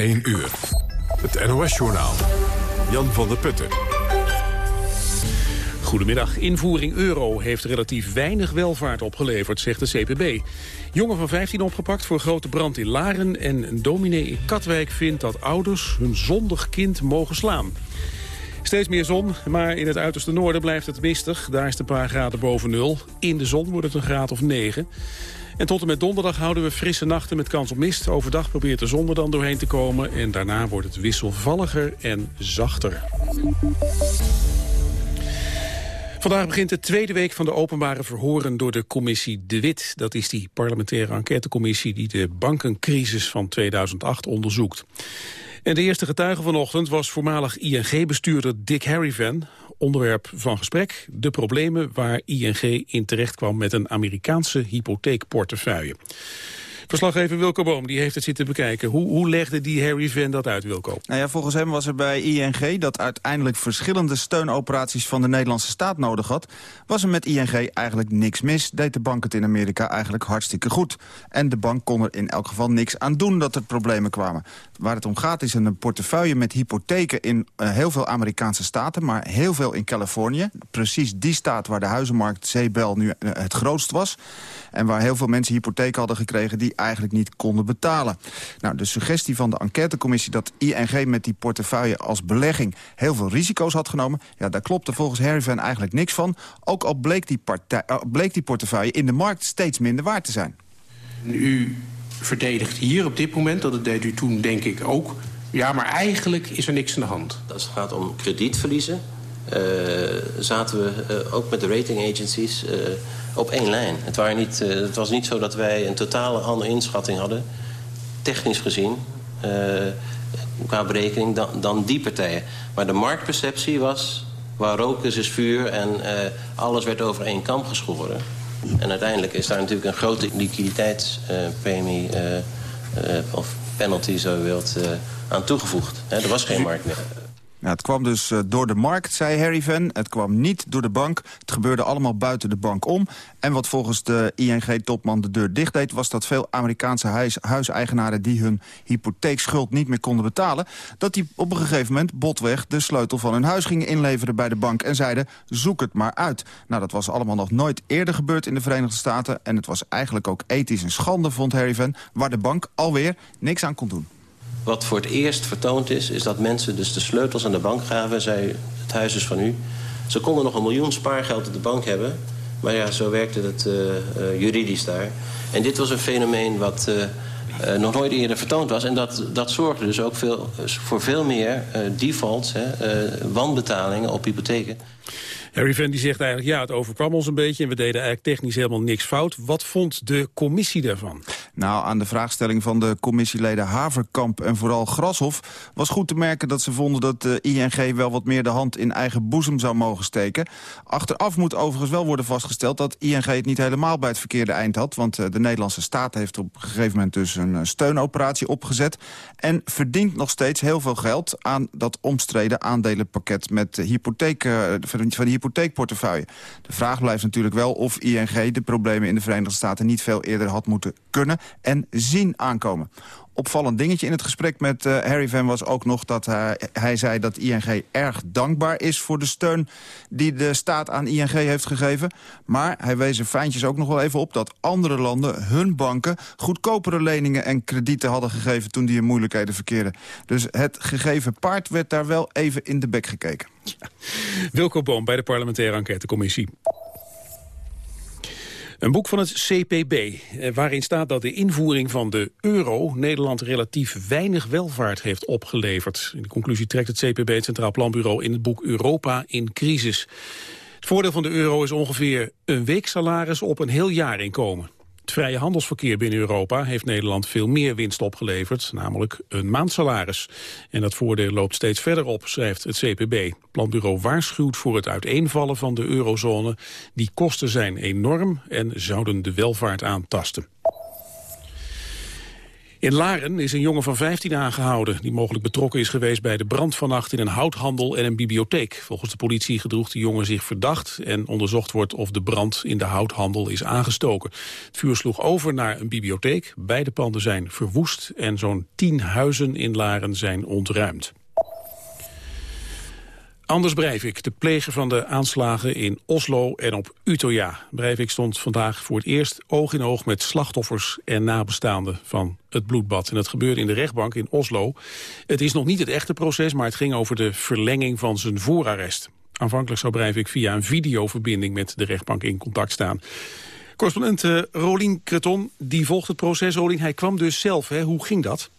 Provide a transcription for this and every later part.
1 uur. Het NOS-journaal. Jan van der Putten. Goedemiddag. Invoering euro heeft relatief weinig welvaart opgeleverd, zegt de CPB. Jongen van 15 opgepakt voor grote brand in Laren... en een dominee in Katwijk vindt dat ouders hun zondig kind mogen slaan. Steeds meer zon, maar in het uiterste noorden blijft het mistig. Daar is het een paar graden boven nul. In de zon wordt het een graad of 9. En tot en met donderdag houden we frisse nachten met kans op mist. Overdag probeert de zon er dan doorheen te komen. En daarna wordt het wisselvalliger en zachter. Vandaag begint de tweede week van de openbare verhoren door de commissie De Wit. Dat is die parlementaire enquêtecommissie die de bankencrisis van 2008 onderzoekt. En de eerste getuige vanochtend was voormalig ING-bestuurder Dick Harryvan. Onderwerp van gesprek, de problemen waar ING in terecht kwam met een Amerikaanse hypotheekportefeuille. Verslaggever Wilco Boom die heeft het zitten bekijken. Hoe, hoe legde die Harry Van dat uit, Wilco? Nou ja, volgens hem was er bij ING dat uiteindelijk verschillende steunoperaties van de Nederlandse staat nodig had. Was er met ING eigenlijk niks mis, deed de bank het in Amerika eigenlijk hartstikke goed. En de bank kon er in elk geval niks aan doen dat er problemen kwamen. Waar het om gaat is een portefeuille met hypotheken in uh, heel veel Amerikaanse staten, maar heel veel in Californië. Precies die staat waar de huizenmarkt Zeebel nu uh, het grootst was. En waar heel veel mensen hypotheken hadden gekregen die eigenlijk niet konden betalen. Nou, de suggestie van de enquêtecommissie dat ING met die portefeuille als belegging heel veel risico's had genomen, ja, daar klopte volgens Harry Van eigenlijk niks van. Ook al bleek die, partij, uh, bleek die portefeuille in de markt steeds minder waard te zijn. U verdedigt hier op dit moment, dat deed u toen denk ik ook... ja, maar eigenlijk is er niks aan de hand. Als het gaat om kredietverliezen... Uh, zaten we uh, ook met de rating agencies uh, op één lijn. Het, niet, het, was niet zo dat wij een totale andere inschatting hadden... technisch gezien, qua berekening, dan, die partijen. Maar de marktperceptie was... waar rook is, vuur en alles werd over één kam geschoren... En uiteindelijk is daar natuurlijk een grote liquiditeitspremie... Of penalty, zo u wilt, aan toegevoegd. Er was geen markt meer. Het kwam dus uh, door de markt, zei Harry Van. Het kwam niet door de bank. Het gebeurde allemaal buiten de bank om. En wat volgens de ING-topman de deur dicht deed... was dat veel Amerikaanse huis, huiseigenaren die hun hypotheekschuld niet meer konden betalen... dat die op een gegeven moment botweg de sleutel van hun huis gingen inleveren bij de bank... en zeiden, zoek het maar uit. Nou, dat was allemaal nog nooit eerder gebeurd in de Verenigde Staten... en het was eigenlijk ook ethisch een schande, vond Harry Van... waar de bank alweer niks aan kon doen. Wat voor het eerst vertoond is, is dat mensen dus de sleutels aan de bank gaven. Zei, het huis is van u. Ze konden nog een miljoen spaargeld op de bank hebben. Maar ja, zo werkte het uh, uh, juridisch daar. En dit was een fenomeen wat uh, nog nooit eerder vertoond was. En dat, dat zorgde dus ook veel, voor veel meer defaults, wanbetalingen op hypotheken. Harry Van die zegt eigenlijk, ja, het overkwam ons een beetje... en we deden eigenlijk technisch helemaal niks fout. Wat vond de commissie daarvan? Nou, aan de vraagstelling van de commissieleden Haverkamp en vooral Grashof... was goed te merken dat ze vonden dat de ING wel wat meer de hand in eigen boezem zou mogen steken. Achteraf moet overigens wel worden vastgesteld dat ING het niet helemaal bij het verkeerde eind had. Want de Nederlandse staat heeft op een gegeven moment dus een steunoperatie opgezet. En verdient nog steeds heel veel geld aan dat omstreden aandelenpakket met hypotheek, van de De vraag blijft natuurlijk wel of ING de problemen in de Verenigde Staten niet veel eerder had moeten kunnen en zien aankomen. Opvallend dingetje in het gesprek met uh, Harry Van was ook nog dat uh, hij zei dat ING erg dankbaar is voor de steun die de staat aan ING heeft gegeven. Maar hij wees er fijntjes ook nog wel even op dat andere landen hun banken goedkopere leningen en kredieten hadden gegeven toen die in moeilijkheden verkeerden. Dus het gegeven paard werd daar wel even in de bek gekeken. Ja. Wilco Boom bij de parlementaire enquêtecommissie. Een boek van het CPB, eh, waarin staat dat de invoering van de euro Nederland relatief weinig welvaart heeft opgeleverd. In de conclusie trekt het CPB, het Centraal Planbureau, in het boek Europa in crisis. Het voordeel van de euro is ongeveer een weeksalaris op een heel jaar inkomen. Het vrije handelsverkeer binnen Europa heeft Nederland veel meer winst opgeleverd, namelijk een maandsalaris. En dat voordeel loopt steeds verder op, schrijft het CPB. Planbureau waarschuwt voor het uiteenvallen van de eurozone. Die kosten zijn enorm en zouden de welvaart aantasten. In Laren is een jongen van 15 aangehouden... die mogelijk betrokken is geweest bij de brand vannacht... in een houthandel en een bibliotheek. Volgens de politie gedroeg de jongen zich verdacht... en onderzocht wordt of de brand in de houthandel is aangestoken. Het vuur sloeg over naar een bibliotheek. Beide panden zijn verwoest en zo'n 10 huizen in Laren zijn ontruimd. Anders Breivik, de pleger van de aanslagen in Oslo en op Utøya. Breivik stond vandaag voor het eerst oog in oog met slachtoffers en nabestaanden van het bloedbad. En dat gebeurde in de rechtbank in Oslo. Het is nog niet het echte proces, maar het ging over de verlenging van zijn voorarrest. Aanvankelijk zou Breivik via een videoverbinding met de rechtbank in contact staan. Correspondent uh, Rolien Creton, die volgt het proces. Rolien, hij kwam dus zelf. Hè? Hoe ging dat?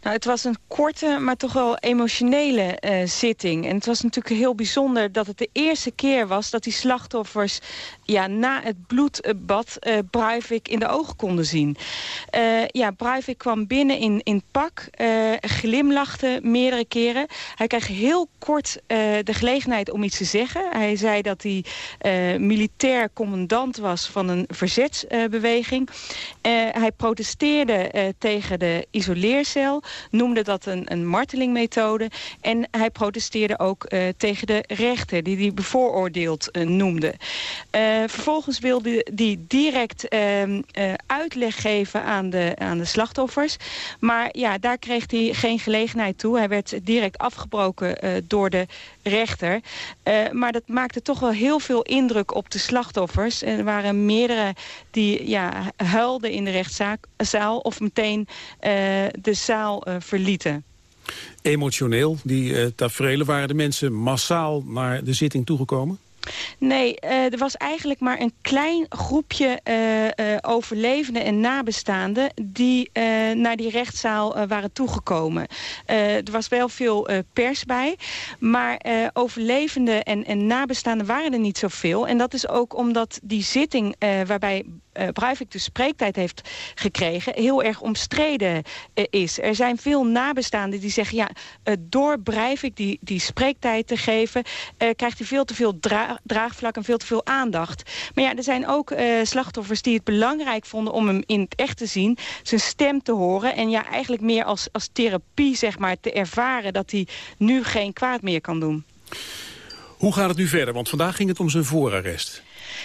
Nou, het was een korte, maar toch wel emotionele uh, zitting. En het was natuurlijk heel bijzonder dat het de eerste keer was... dat die slachtoffers ja, na het bloedbad uh, in de ogen konden zien. Uh, ja, Breivik kwam binnen in, in pak, glimlachte meerdere keren. Hij kreeg heel kort de gelegenheid om iets te zeggen. Hij zei dat hij militair commandant was van een verzetsbeweging. hij protesteerde tegen de isoleercel noemde dat een, een martelingmethode. En hij protesteerde ook uh, tegen de rechter, die hij bevooroordeeld uh, noemde. Uh, vervolgens wilde hij direct ehm, uitleg geven aan de, aan de slachtoffers. Maar ja, daar kreeg hij geen gelegenheid toe. Hij werd direct afgebroken door de rechter. Uh, maar dat maakte toch wel heel veel indruk op de slachtoffers. Er waren meerdere die ja, huilden in de rechtszaal of meteen uh, de zaal uh, verlieten. Emotioneel, die tafereelen, waren de mensen massaal naar de zitting toegekomen? Nee, uh, er was eigenlijk maar een klein groepje uh, uh, overlevenden en nabestaanden... die naar die rechtszaal waren toegekomen. er was wel veel pers bij, maar overlevenden en, en nabestaanden waren er niet zoveel. En dat is ook omdat die zitting waarbij Breivik de spreektijd heeft gekregen... heel erg omstreden uh, is. Er zijn veel nabestaanden die zeggen... ja, uh, door Breivik die, die spreektijd te geven... krijgt hij veel te veel dra draagvlak en veel te veel aandacht. Maar ja, er zijn ook slachtoffers die het belangrijk vonden... om hem in het echt te zien, zijn stem te horen... en ja, eigenlijk meer als, als therapie zeg maar, te ervaren... dat hij nu geen kwaad meer kan doen. Hoe gaat het nu verder? Want vandaag ging het om zijn voorarrest.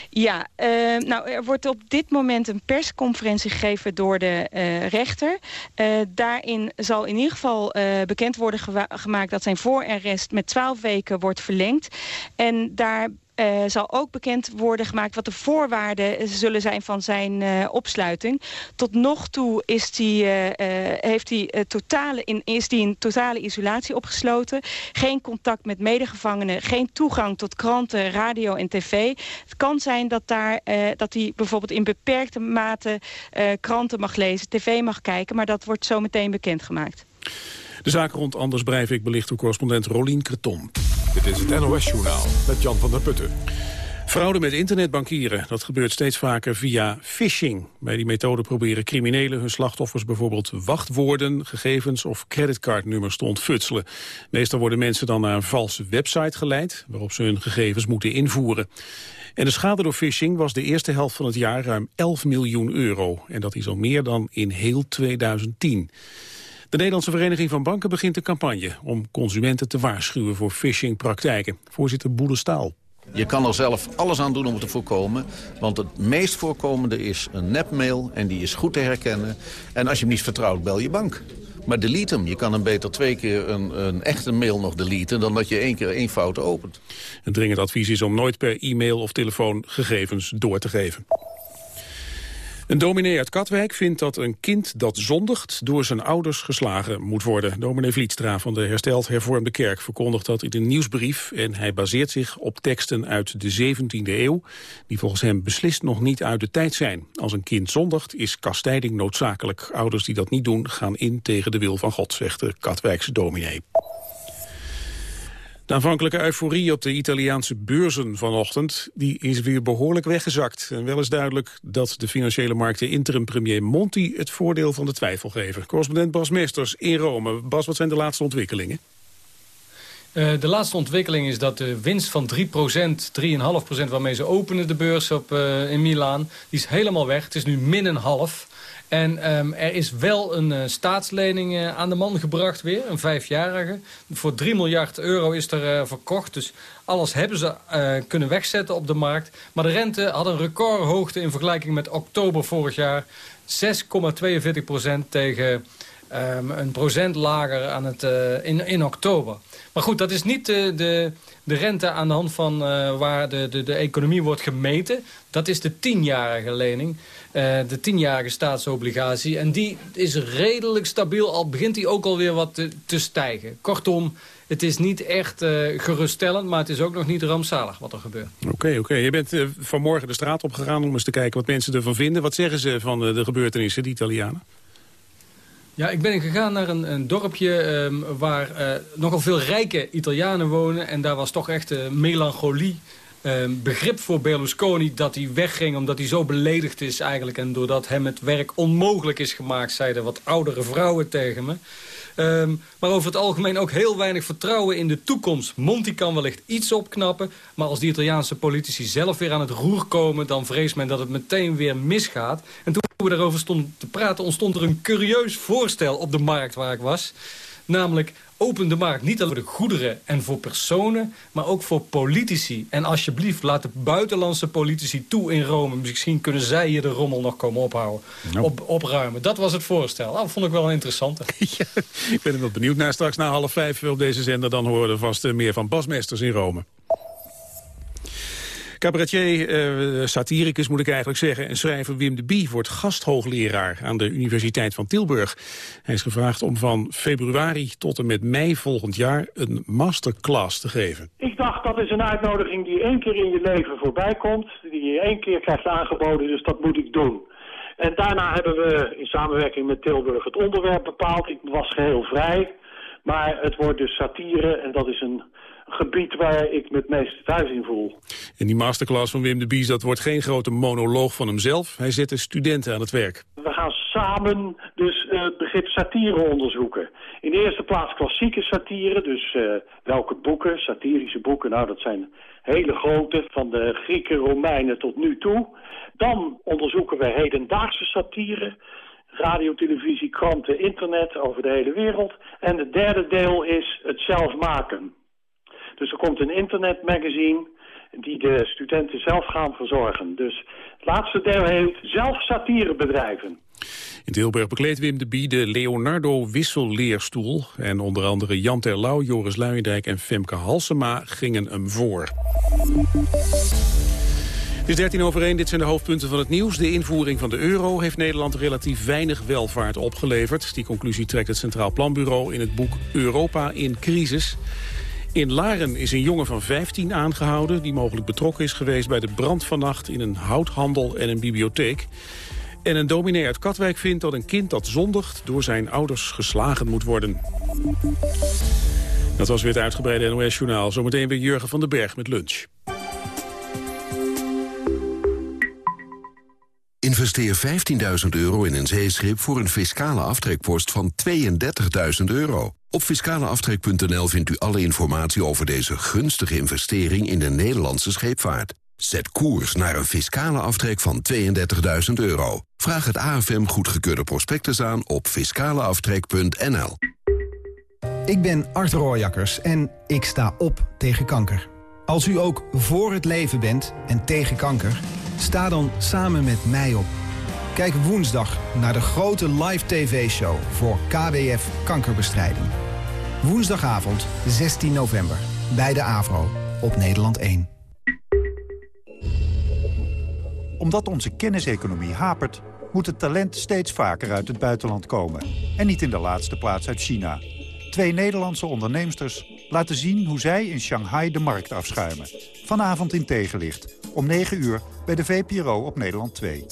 Ja, uh, nou, er wordt op dit moment een persconferentie gegeven door de uh, rechter. Uh, daarin zal in ieder geval bekend worden gemaakt dat zijn voorarrest met 12 weken wordt verlengd. En daar uh, zal ook bekend worden gemaakt wat de voorwaarden zullen zijn van zijn uh, opsluiting. Tot nog toe is uh, heeft hij totale in totale isolatie opgesloten. Geen contact met medegevangenen, geen toegang tot kranten, radio en tv. Het kan zijn dat, daar, dat hij bijvoorbeeld in beperkte mate kranten mag lezen, tv mag kijken, maar dat wordt zo meteen bekendgemaakt. De zaak rond Anders Breivik belicht door correspondent Rolien Kreton. Dit is het NOS-journaal met Jan van der Putten. Fraude met internetbankieren, dat gebeurt steeds vaker via phishing. Bij die methode proberen criminelen hun slachtoffers bijvoorbeeld wachtwoorden, gegevens of creditcardnummers te ontfutselen. Meestal worden mensen dan naar een valse website geleid, waarop ze hun gegevens moeten invoeren. En de schade door phishing was de eerste helft van het jaar ruim 11 miljoen euro. En dat is al meer dan in heel 2010. De Nederlandse Vereniging van Banken begint een campagne om consumenten te waarschuwen voor phishingpraktijken. Voorzitter Boele Staal. Je kan er zelf alles aan doen om het te voorkomen. Want het meest voorkomende is een nepmail en die is goed te herkennen. En als je hem niet vertrouwt, bel je bank. Maar delete hem. Je kan hem beter twee keer een, een echte mail nog deleten... dan dat je één keer één fout opent. Een dringend advies is om nooit per e-mail of telefoon gegevens door te geven. Een dominee uit Katwijk vindt dat een kind dat zondigt door zijn ouders geslagen moet worden. Dominee Vlietstra van de Hersteld Hervormde Kerk verkondigt dat in een nieuwsbrief en hij baseert zich op teksten uit de 17e eeuw die volgens hem beslist nog niet uit de tijd zijn. Als een kind zondigt is kastijding noodzakelijk. Ouders die dat niet doen gaan in tegen de wil van God, zegt de Katwijkse dominee. De aanvankelijke euforie op de Italiaanse beurzen vanochtend... die is weer behoorlijk weggezakt. En wel is duidelijk dat de financiële markten interim-premier Monti... het voordeel van de twijfel geven. Correspondent Bas Meesters in Rome. Bas, wat zijn de laatste ontwikkelingen? Uh, de laatste ontwikkeling is dat de winst van 3% 3,5% waarmee ze openen de beurs op, uh, in Milaan... die is helemaal weg. Het is nu min een half. En ehm, er is wel een uh, staatslening uh, aan de man gebracht weer, een vijfjarige. Voor 3 miljard euro is er uh, verkocht. Dus alles hebben ze kunnen wegzetten op de markt. Maar de rente had een recordhoogte in vergelijking met oktober vorig jaar. 6,42 procent tegen um, een procent lager aan het, in, in oktober. Maar goed, dat is niet de, de, de rente aan de hand van waar de, de, de economie wordt gemeten. Dat is de tienjarige lening. Uh, de tienjarige staatsobligatie. En die is redelijk stabiel, al begint die ook alweer wat te, te stijgen. Kortom, het is niet echt uh, geruststellend, maar het is ook nog niet rampzalig wat er gebeurt. Oké, oké. Je bent uh, vanmorgen de straat opgegaan om eens te kijken wat mensen ervan vinden. Wat zeggen ze van de gebeurtenissen, de Italianen? Ja, ik ben gegaan naar een, een dorpje um, waar nogal veel rijke Italianen wonen. En daar was toch echt melancholie Ehm, begrip voor Berlusconi dat hij wegging omdat hij zo beledigd is eigenlijk. En doordat hem het werk onmogelijk is gemaakt, zeiden wat oudere vrouwen tegen me. Ehm, maar over het algemeen ook heel weinig vertrouwen in de toekomst. Monti kan wellicht iets opknappen, maar als die Italiaanse politici zelf weer aan het roer komen... dan vreest men dat het meteen weer misgaat. En toen we daarover stonden te praten ontstond er een curieus voorstel op de markt waar ik was. Namelijk, open de markt niet alleen voor de goederen en voor personen, maar ook voor politici. En alsjeblieft, laat de buitenlandse politici toe in Rome. Misschien kunnen zij hier de rommel nog komen ophouden, op, opruimen. Dat was het voorstel. Dat vond ik wel een interessante. Ja, ik ben er wel benieuwd naar. Straks na half vijf op deze zender dan horen we vast meer van Basmesters in Rome. Cabaretier, uh, satiricus moet ik eigenlijk zeggen... en schrijver Wim de Bie wordt gasthoogleraar aan de Universiteit van Tilburg. Hij is gevraagd om van februari tot en met mei volgend jaar een masterclass te geven. Ik dacht dat is een uitnodiging die één keer in je leven voorbij komt... die je één keer krijgt aangeboden, dus dat moet ik doen. En daarna hebben we in samenwerking met Tilburg het onderwerp bepaald. Ik was geheel vrij, maar het wordt dus satire en dat is een gebied waar ik me het meest thuis in voel. In die masterclass van Wim de Bies, dat wordt geen grote monoloog van hemzelf. Hij zet de studenten aan het werk. We gaan samen dus uh, het begrip satire onderzoeken. In de eerste plaats klassieke satire, dus uh, welke boeken, satirische boeken, nou dat zijn hele grote, van de Grieken, Romeinen tot nu toe. Dan onderzoeken we hedendaagse satire, radio, televisie, kranten, internet over de hele wereld. En het derde deel is het zelf maken. Dus er komt een internetmagazine die de studenten zelf gaan verzorgen. Dus het laatste deel heet zelf satire bedrijven. In Tilburg bekleedt Wim de Bie de Leonardo Wisselleerstoel. En onder andere Jan Terlouw, Joris Luijendijk en Femke Halsema gingen hem voor. Het is 13 over 1, dit zijn de hoofdpunten van het nieuws. De invoering van de euro heeft Nederland relatief weinig welvaart opgeleverd. Die conclusie trekt het Centraal Planbureau in het boek Europa in crisis. In Laren is een jongen van 15 aangehouden... die mogelijk betrokken is geweest bij de brand vannacht... in een houthandel en een bibliotheek. En een dominee uit Katwijk vindt dat een kind dat zondigt... door zijn ouders geslagen moet worden. Dat was weer het uitgebreide NOS-journaal. Zometeen weer Jurgen van den Berg met lunch. Investeer 15.000 euro in een zeeschip voor een fiscale aftrekpost van 32.000 euro. Op fiscaleaftrek.nl vindt u alle informatie over deze gunstige investering in de Nederlandse scheepvaart. Zet koers naar een fiscale aftrek van 32.000 euro. Vraag het AFM goedgekeurde prospectus aan op fiscaleaftrek.nl. Ik ben Art Rooijakkers en ik sta op tegen kanker. Als u ook voor het leven bent en tegen kanker, sta dan samen met mij op. Kijk woensdag naar de grote live tv-show voor KWF Kankerbestrijding. Woensdagavond 16 november bij de AVRO op Nederland 1. Omdat onze kenniseconomie hapert, moet het talent steeds vaker uit het buitenland komen. En niet in de laatste plaats uit China. Twee Nederlandse onderneemsters laten zien hoe zij in Shanghai de markt afschuimen. Vanavond in tegenlicht, om 9 uur bij de VPRO op Nederland 2.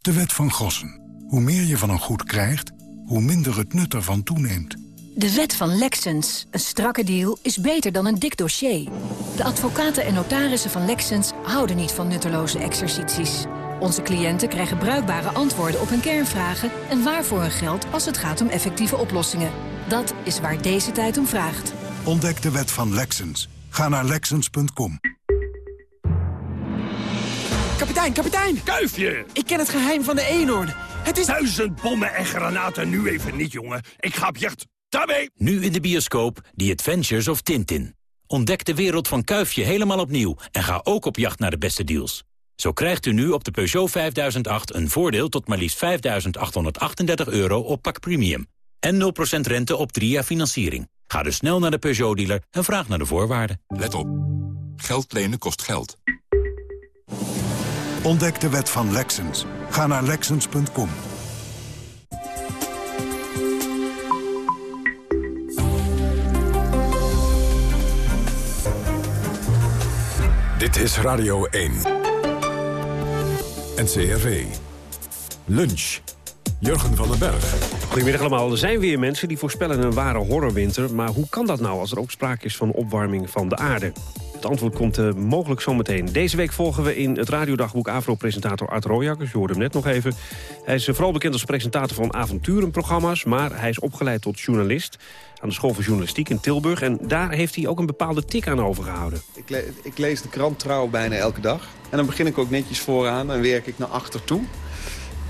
De wet van Gossen. Hoe meer je van een goed krijgt, hoe minder het nut ervan toeneemt. De wet van Lexens. Een strakke deal is beter dan een dik dossier. De advocaten en notarissen van Lexens houden niet van nutteloze exercities. Onze cliënten krijgen bruikbare antwoorden op hun kernvragen... en waarvoor hun geld als het gaat om effectieve oplossingen. Dat is waar deze tijd om vraagt. Ontdek de wet van Lexens. Ga naar Lexens.com. kapitein, kapitein! Kuifje! Ik ken het geheim van de eenhoorn. Het is... Duizend bommen en granaten nu even niet, jongen. Ik ga op jacht. Daarmee! Nu in de bioscoop The Adventures of Tintin. Ontdek de wereld van Kuifje helemaal opnieuw en ga ook op jacht naar de beste deals. Zo krijgt u nu op de Peugeot 5008 een voordeel tot maar liefst 5.838 euro op pak premium. En 0% rente op 3 jaar financiering. Ga dus snel naar de Peugeot-dealer en vraag naar de voorwaarden. Let op. Geld lenen kost geld. Ontdek de wet van Lexens. Ga naar Lexens.com. Dit is Radio 1. NCRV. Lunch. Jurgen van den Berg. Goedemiddag allemaal. Er zijn weer mensen die voorspellen een ware horrorwinter. Maar hoe kan dat nou als er ook sprake is van opwarming van de aarde? Het antwoord komt uh, mogelijk zometeen. Deze week volgen we in het radiodagboek AVRO-presentator Art Rooijakkers. Je hoorde hem net nog even. Hij is vooral bekend als presentator van avonturenprogramma's... maar hij is opgeleid tot journalist aan de School voor Journalistiek in Tilburg. En daar heeft hij ook een bepaalde tik aan overgehouden. Ik, ik lees de krant trouw bijna elke dag. En dan begin ik ook netjes vooraan en werk ik naar achter toe.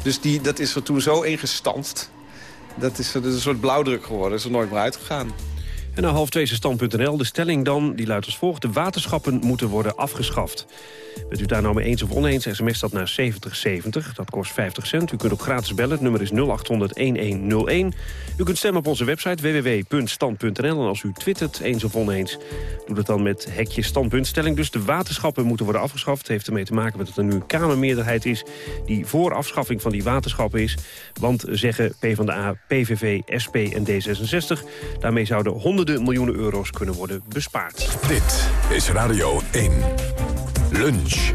Dus die, dat is er toen zo ingestampt. Dat is, dat is een soort blauwdruk geworden. Dat is er nooit meer uitgegaan. En naar half twee is stand.nl. De stelling dan, die luidt als volgt. De waterschappen moeten worden afgeschaft. Bent u daar nou mee eens of oneens, sms dat naar 7070. Dat kost 50 cent. U kunt ook gratis bellen. Het nummer is 0800-1101. U kunt stemmen op onze website www.stand.nl. En als u twittert eens of oneens, doe dat dan met hekje standpuntstelling. Dus de waterschappen moeten worden afgeschaft. Het heeft ermee te maken met dat er nu een Kamermeerderheid is... die voor afschaffing van die waterschappen is. Want zeggen PvdA, PVV, SP en D66... daarmee zouden honderden miljoenen euro's kunnen worden bespaard. Dit is Radio 1. Lunch.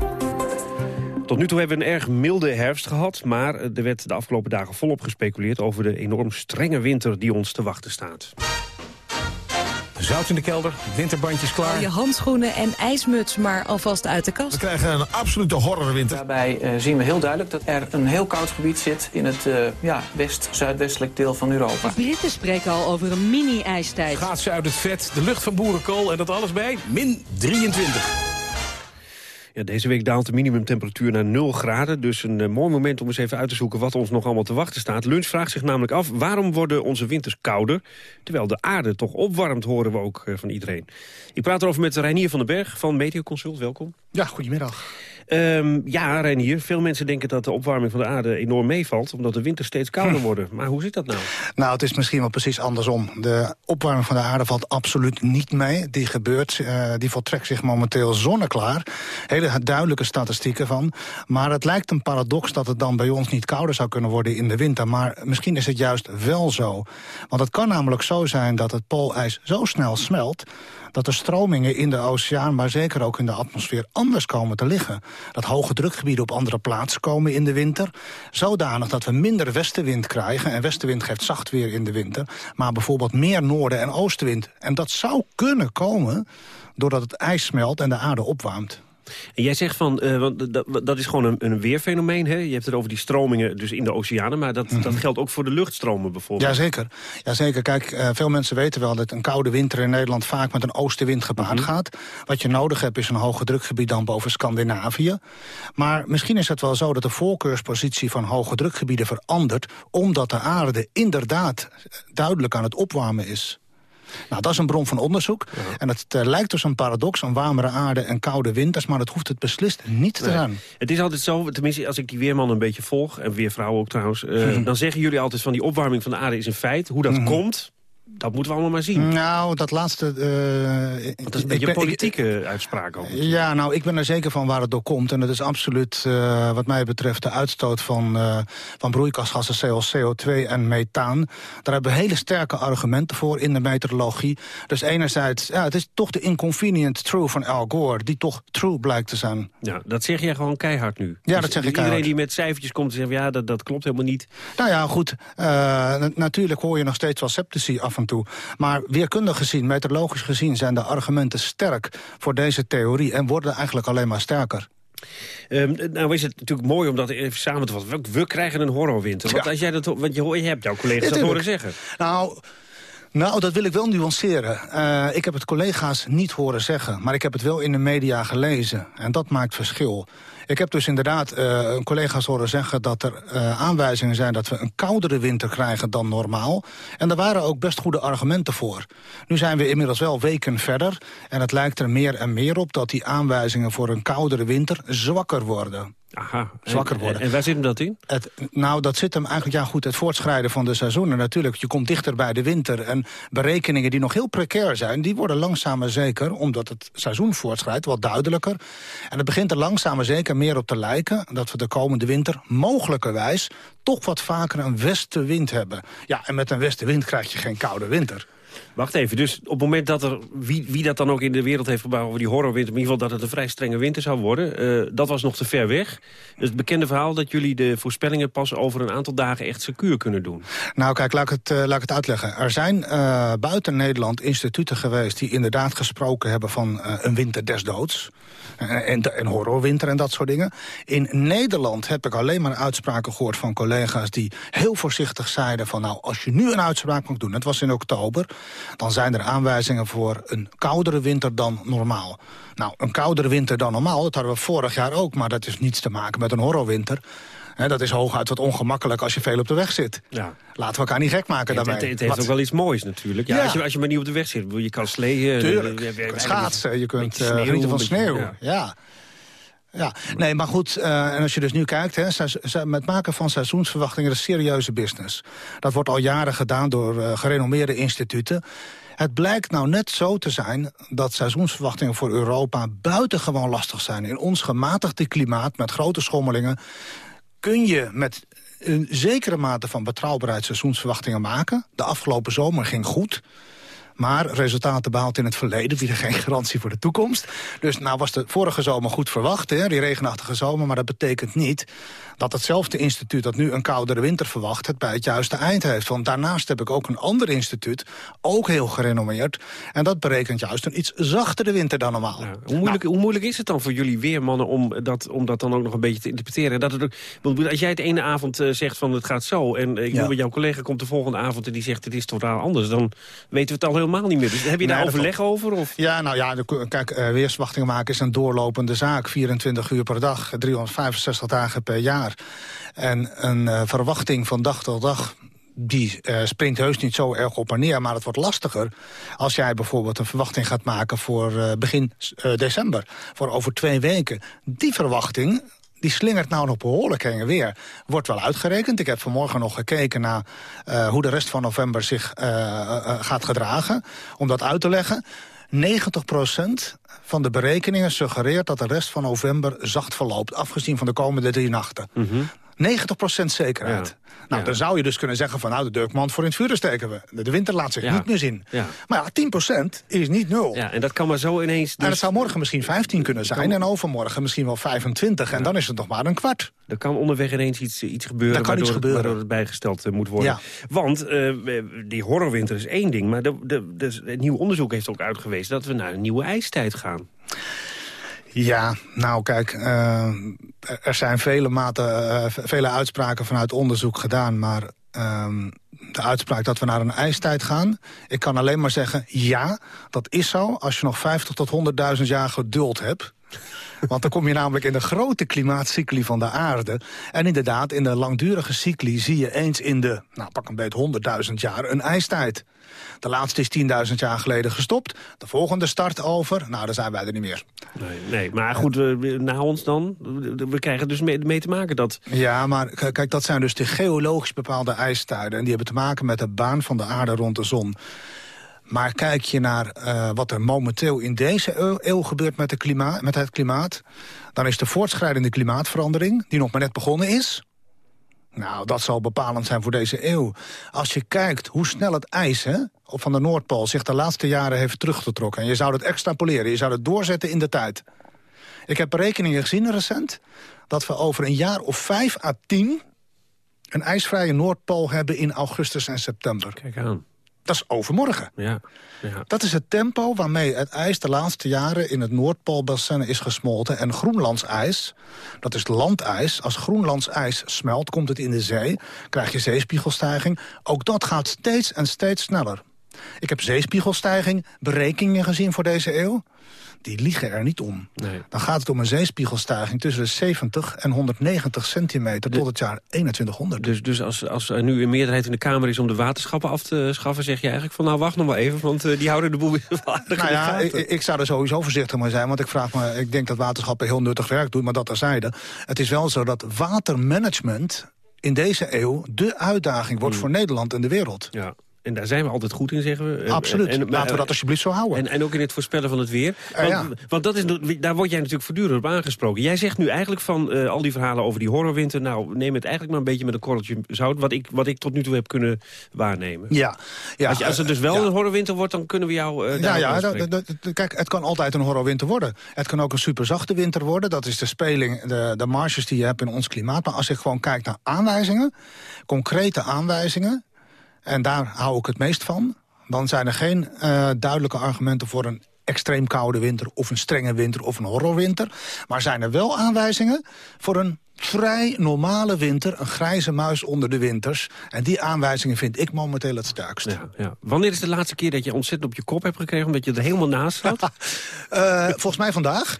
Tot nu toe hebben we een erg milde herfst gehad... maar er werd de afgelopen dagen volop gespeculeerd... over de enorm strenge winter die ons te wachten staat. Zout in de kelder, winterbandjes klaar. Al je handschoenen en ijsmuts maar alvast uit de kast. We krijgen een absolute horrorwinter. Daarbij uh, zien we heel duidelijk dat er een heel koud gebied zit... in het uh, ja, west-zuidwestelijk deel van Europa. De Britten spreken al over een mini-ijstijd. Schaatsen uit het vet, de lucht van boerenkool en dat alles bij min 23. Deze week daalt de minimumtemperatuur naar 0 graden. Dus een uh, mooi moment om eens even uit te zoeken wat ons nog allemaal te wachten staat. Lunch vraagt zich namelijk af waarom worden onze winters kouder... terwijl de aarde toch opwarmt, horen we ook uh, van iedereen. Ik praat erover met Reinier van den Berg van Meteoconsult. Welkom. Ja, goedemiddag. Um, ja, Reinier, veel mensen denken dat de opwarming van de aarde enorm meevalt... omdat de winters steeds kouder worden. Maar hoe zit dat nou? Nou, het is misschien wel precies andersom. De opwarming van de aarde valt absoluut niet mee. Die gebeurt, uh, die voltrekt zich momenteel zonneklaar. Hele duidelijke statistieken van. Maar het lijkt een paradox dat het dan bij ons niet kouder zou kunnen worden in de winter. Maar misschien is het juist wel zo. Want het kan namelijk zo zijn dat het poolijs zo snel smelt dat de stromingen in de oceaan, maar zeker ook in de atmosfeer, anders komen te liggen. Dat hoge drukgebieden op andere plaatsen komen in de winter. Zodanig dat we minder westenwind krijgen. En westenwind geeft zacht weer in de winter. Maar bijvoorbeeld meer noorden- en oostenwind. En dat zou kunnen komen doordat het ijs smelt en de aarde opwarmt. En jij zegt van, uh, want dat, dat is gewoon een, een weerfenomeen. Hè? Je hebt het over die stromingen dus in de oceanen. Maar dat, mm -hmm. dat geldt ook voor de luchtstromen bijvoorbeeld. Jazeker. Jazeker. Kijk, uh, veel mensen weten wel dat een koude winter in Nederland... vaak met een oostenwind gepaard mm -hmm. gaat. Wat je nodig hebt is een hoge drukgebied dan boven Scandinavië. Maar misschien is het wel zo dat de voorkeurspositie van hoge drukgebieden verandert... omdat de aarde inderdaad duidelijk aan het opwarmen is. Nou, dat is een bron van onderzoek. Ja. En het uh, lijkt dus een paradox, een warmere aarde en koude winters... maar dat hoeft het beslist niet te nee. zijn. Het is altijd zo, tenminste als ik die weerman een beetje volg... en weervrouwen ook trouwens... Uh, mm -hmm. dan zeggen jullie altijd van die opwarming van de aarde is een feit. Hoe dat mm -hmm. komt, dat moeten we allemaal maar zien. Nou, dat laatste... Uh, dat is een beetje een politieke ik, uitspraak ook. Ja, nou, ik ben er zeker van waar het door komt. En dat is absoluut, uh, wat mij betreft, de uitstoot van, uh, van broeikasgassen zoals CO2 en methaan. Daar hebben we hele sterke argumenten voor in de meteorologie. Dus enerzijds, ja, het is toch de inconvenient true van Al Gore... die toch true blijkt te zijn. Ja, dat zeg jij gewoon keihard nu. Ja, dus dat zeg dus ik Iedereen die met cijfertjes komt en zegt, ja, dat, dat klopt helemaal niet. Nou ja, goed. natuurlijk hoor je nog steeds wel sceptici af en toe. Maar weerkundig gezien, meteorologisch gezien... zijn de argumenten sterk voor deze theorie... en worden eigenlijk alleen maar sterker. Um, nou is het natuurlijk mooi om dat even samen te vatten. We, we krijgen een horrorwinter. Want, ja. als jij dat, want je, je hebt jouw collega's ja, dat horen zeggen. Nou... Nou, dat wil ik wel nuanceren. Uh, ik heb het collega's niet horen zeggen, maar ik heb het wel in de media gelezen. En dat maakt verschil. Ik heb dus inderdaad uh, collega's horen zeggen dat er uh, aanwijzingen zijn... dat we een koudere winter krijgen dan normaal. En daar waren ook best goede argumenten voor. Nu zijn we inmiddels wel weken verder. En het lijkt er meer en meer op dat die aanwijzingen voor een koudere winter zwakker worden. Aha. Zwakker worden. En, en, waar zit hem dat in? Het, nou, dat zit hem eigenlijk, ja goed, het voortschrijden van de seizoenen. Natuurlijk, je komt dichter bij de winter. En berekeningen die nog heel precair zijn, die worden langzaam maar zeker... omdat het seizoen voortschrijdt, wat duidelijker. En het begint er langzaam maar zeker meer op te lijken... dat we de komende winter mogelijkerwijs toch wat vaker een westenwind hebben. Ja, en met een westenwind krijg je geen koude winter. Wacht even, dus op het moment dat er, wie, wie dat dan ook in de wereld heeft gebouwd over die horrorwinter, in ieder geval dat het een vrij strenge winter zou worden, uh, dat was nog te ver weg. Het bekende verhaal dat jullie de voorspellingen pas over een aantal dagen echt secuur kunnen doen. Nou kijk, laat ik het, uh, laat ik het uitleggen. Er zijn uh, buiten Nederland instituten geweest die inderdaad gesproken hebben van een winter des doods. En, en horrorwinter en dat soort dingen. In Nederland heb ik alleen maar uitspraken gehoord van collega's die heel voorzichtig zeiden van nou, als je nu een uitspraak moet doen, het was in oktober, dan zijn er aanwijzingen voor een koudere winter dan normaal. Nou, een koudere winter dan normaal, dat hadden we vorig jaar ook... maar dat heeft niets te maken met een horrorwinter. He, dat is hooguit wat ongemakkelijk als je veel op de weg zit. Ja. Laten we elkaar niet gek maken daarmee. Het, het, heeft ook wel iets moois natuurlijk. Ja, Als, je, als je maar niet op de weg zit. Je kan sleeën. Tuurlijk. Je, je, schaatsen. Je kunt uh, genieten van sneeuw. ja. Ja, nee, maar goed, uh, en als je dus nu kijkt... Hè, met maken van seizoensverwachtingen is serieuze business. Dat wordt al jaren gedaan door uh, gerenommeerde instituten. Het blijkt nou net zo te zijn dat seizoensverwachtingen voor Europa buitengewoon lastig zijn. In ons gematigde klimaat met grote schommelingen kun je met een zekere mate van betrouwbaarheid seizoensverwachtingen maken. De afgelopen zomer ging goed. Maar resultaten behaald in het verleden bieden geen garantie voor de toekomst. Dus nou was de vorige zomer goed verwacht, hè, die regenachtige zomer. Maar dat betekent niet dat hetzelfde instituut dat nu een koudere winter verwacht... het bij het juiste eind heeft. Want daarnaast heb ik ook een ander instituut, ook heel gerenommeerd... en dat berekent juist een iets zachtere winter dan normaal. hoe, moeilijk, hoe moeilijk is het dan voor jullie weermannen om dat, om dat dan ook nog een beetje te interpreteren? Dat het ook, als jij het ene avond uh, zegt van het gaat zo... en ik ja. jouw collega komt de volgende avond en die zegt het is totaal anders... dan weten we het al helemaal niet meer. Dus heb je daar overleg over? Of? Ja, nou ja, de, kijk, uh, weersverwachtingen maken is een doorlopende zaak. 24 uur per dag, 365 dagen per jaar. En een uh, verwachting van dag tot dag die uh, springt heus niet zo erg op en neer, maar het wordt lastiger als jij bijvoorbeeld een verwachting gaat maken voor uh, begin december, voor over twee weken. Die verwachting, die slingert nou nog behoorlijk heen en weer. Wordt wel uitgerekend. Ik heb vanmorgen nog gekeken naar hoe de rest van november zich gaat gedragen. Om dat uit te leggen. 90% van de berekeningen suggereert dat de rest van november zacht verloopt. Afgezien van de komende drie nachten. -hmm. 90% zekerheid. Ja. Nou, ja. dan zou je dus kunnen zeggen van... nou, de Dirkmand voor in het vuur steken we. De winter laat zich ja. niet meer zien. Maar ja, 10% is niet nul. Ja, en dat kan maar zo ineens... Dus... En het zou morgen misschien 15 kunnen zijn... en overmorgen misschien wel 25. En dan is het nog maar een kwart. Er kan onderweg ineens iets, iets gebeuren... kan waardoor, iets gebeuren. waardoor het bijgesteld uh, moet worden. Want uh, die horrorwinter is één ding... maar de, de, de, het nieuwe onderzoek heeft ook uitgewezen... dat we naar een nieuwe ijstijd gaan. Ja, nou kijk, uh, er zijn vele, maten, uh, vele uitspraken vanuit onderzoek gedaan... maar uh, de uitspraak dat we naar een ijstijd gaan... ik kan alleen maar zeggen, ja, dat is zo... als je nog 50 tot 100.000 jaar geduld hebt... Want dan kom je namelijk in de grote klimaatcycli van de aarde. En inderdaad, in de langdurige cycli zie je eens in de, nou pak een beetje 100.000 jaar, een ijstijd. De laatste is 10.000 jaar geleden gestopt. De volgende start over. Nou, dan zijn wij er niet meer. Nee, nee maar goed, na ons dan. We krijgen dus mee, mee, te maken dat... Ja, maar kijk, dat zijn dus de geologisch bepaalde ijstijden. En die hebben te maken met de baan van de aarde rond de zon. Maar kijk je naar uh, wat er momenteel in deze eeuw, eeuw gebeurt met, de klimaat, met het klimaat... dan is de voortschrijdende klimaatverandering, die nog maar net begonnen is... Nou, dat zal bepalend zijn voor deze eeuw. Als je kijkt hoe snel het ijs hè, van de Noordpool zich de laatste jaren heeft teruggetrokken... en je zou dat extrapoleren, je zou het doorzetten in de tijd. Ik heb berekeningen gezien recent... dat we over een jaar of vijf à tien... een ijsvrije Noordpool hebben in augustus en september. Kijk aan. Dat is overmorgen. Ja, ja. Dat is het tempo waarmee het ijs de laatste jaren in het Noordpoolbassin is gesmolten. En Groenlands ijs, dat is landijs. Als Groenlands ijs smelt, komt het in de zee. Krijg je zeespiegelstijging. Ook dat gaat steeds en steeds sneller. Ik heb zeespiegelstijging, berekeningen gezien voor deze eeuw. Die liegen er niet om. Nee. Dan gaat het om een zeespiegelstijging tussen de 70 en 190 centimeter tot het jaar 2100. Dus, dus als, als er nu een meerderheid in de Kamer is om de waterschappen af te schaffen... zeg je eigenlijk van nou wacht nog maar even, want uh, die houden de boel weer aardig nou ja, ik, ik zou er sowieso voorzichtig mee zijn, want ik vraag me, ik denk dat waterschappen heel nuttig werk doen, maar dat terzijde. Het is wel zo dat watermanagement in deze eeuw de uitdaging wordt voor Nederland en de wereld. Ja. En daar zijn we altijd goed in, zeggen we. Absoluut. en- Laten we dat alsjeblieft zo houden. En, en ook in het voorspellen van het weer. Want, want dat is, daar word jij natuurlijk voortdurend op aangesproken. Jij zegt nu eigenlijk van eh, al die verhalen over die horrorwinter... nou, neem het eigenlijk maar een beetje met een korreltje zout... wat ik, wat ik tot nu toe heb kunnen waarnemen. Ja. ja als, je- als het dus wel een horrorwinter wordt, dan kunnen we jou... eh, ja, ja dat- kijk, het kan altijd een horrorwinter worden. Het kan ook een superzachte winter worden. Dat is de speling, de, de marges die je hebt in ons klimaat. Maar als je gewoon kijkt naar aanwijzingen, concrete aanwijzingen... en daar hou ik het meest van... dan zijn er geen eh, duidelijke argumenten voor een extreem koude winter... of een strenge winter of een horrorwinter. Maar zijn er wel aanwijzingen voor een vrij normale winter... een grijze muis onder de winters. En die aanwijzingen vind ik momenteel het sterkst. Ja, ja. Wanneer is de laatste keer dat je ontzettend op je kop hebt gekregen... omdat je er helemaal naast zat? Eh, volgens mij vandaag.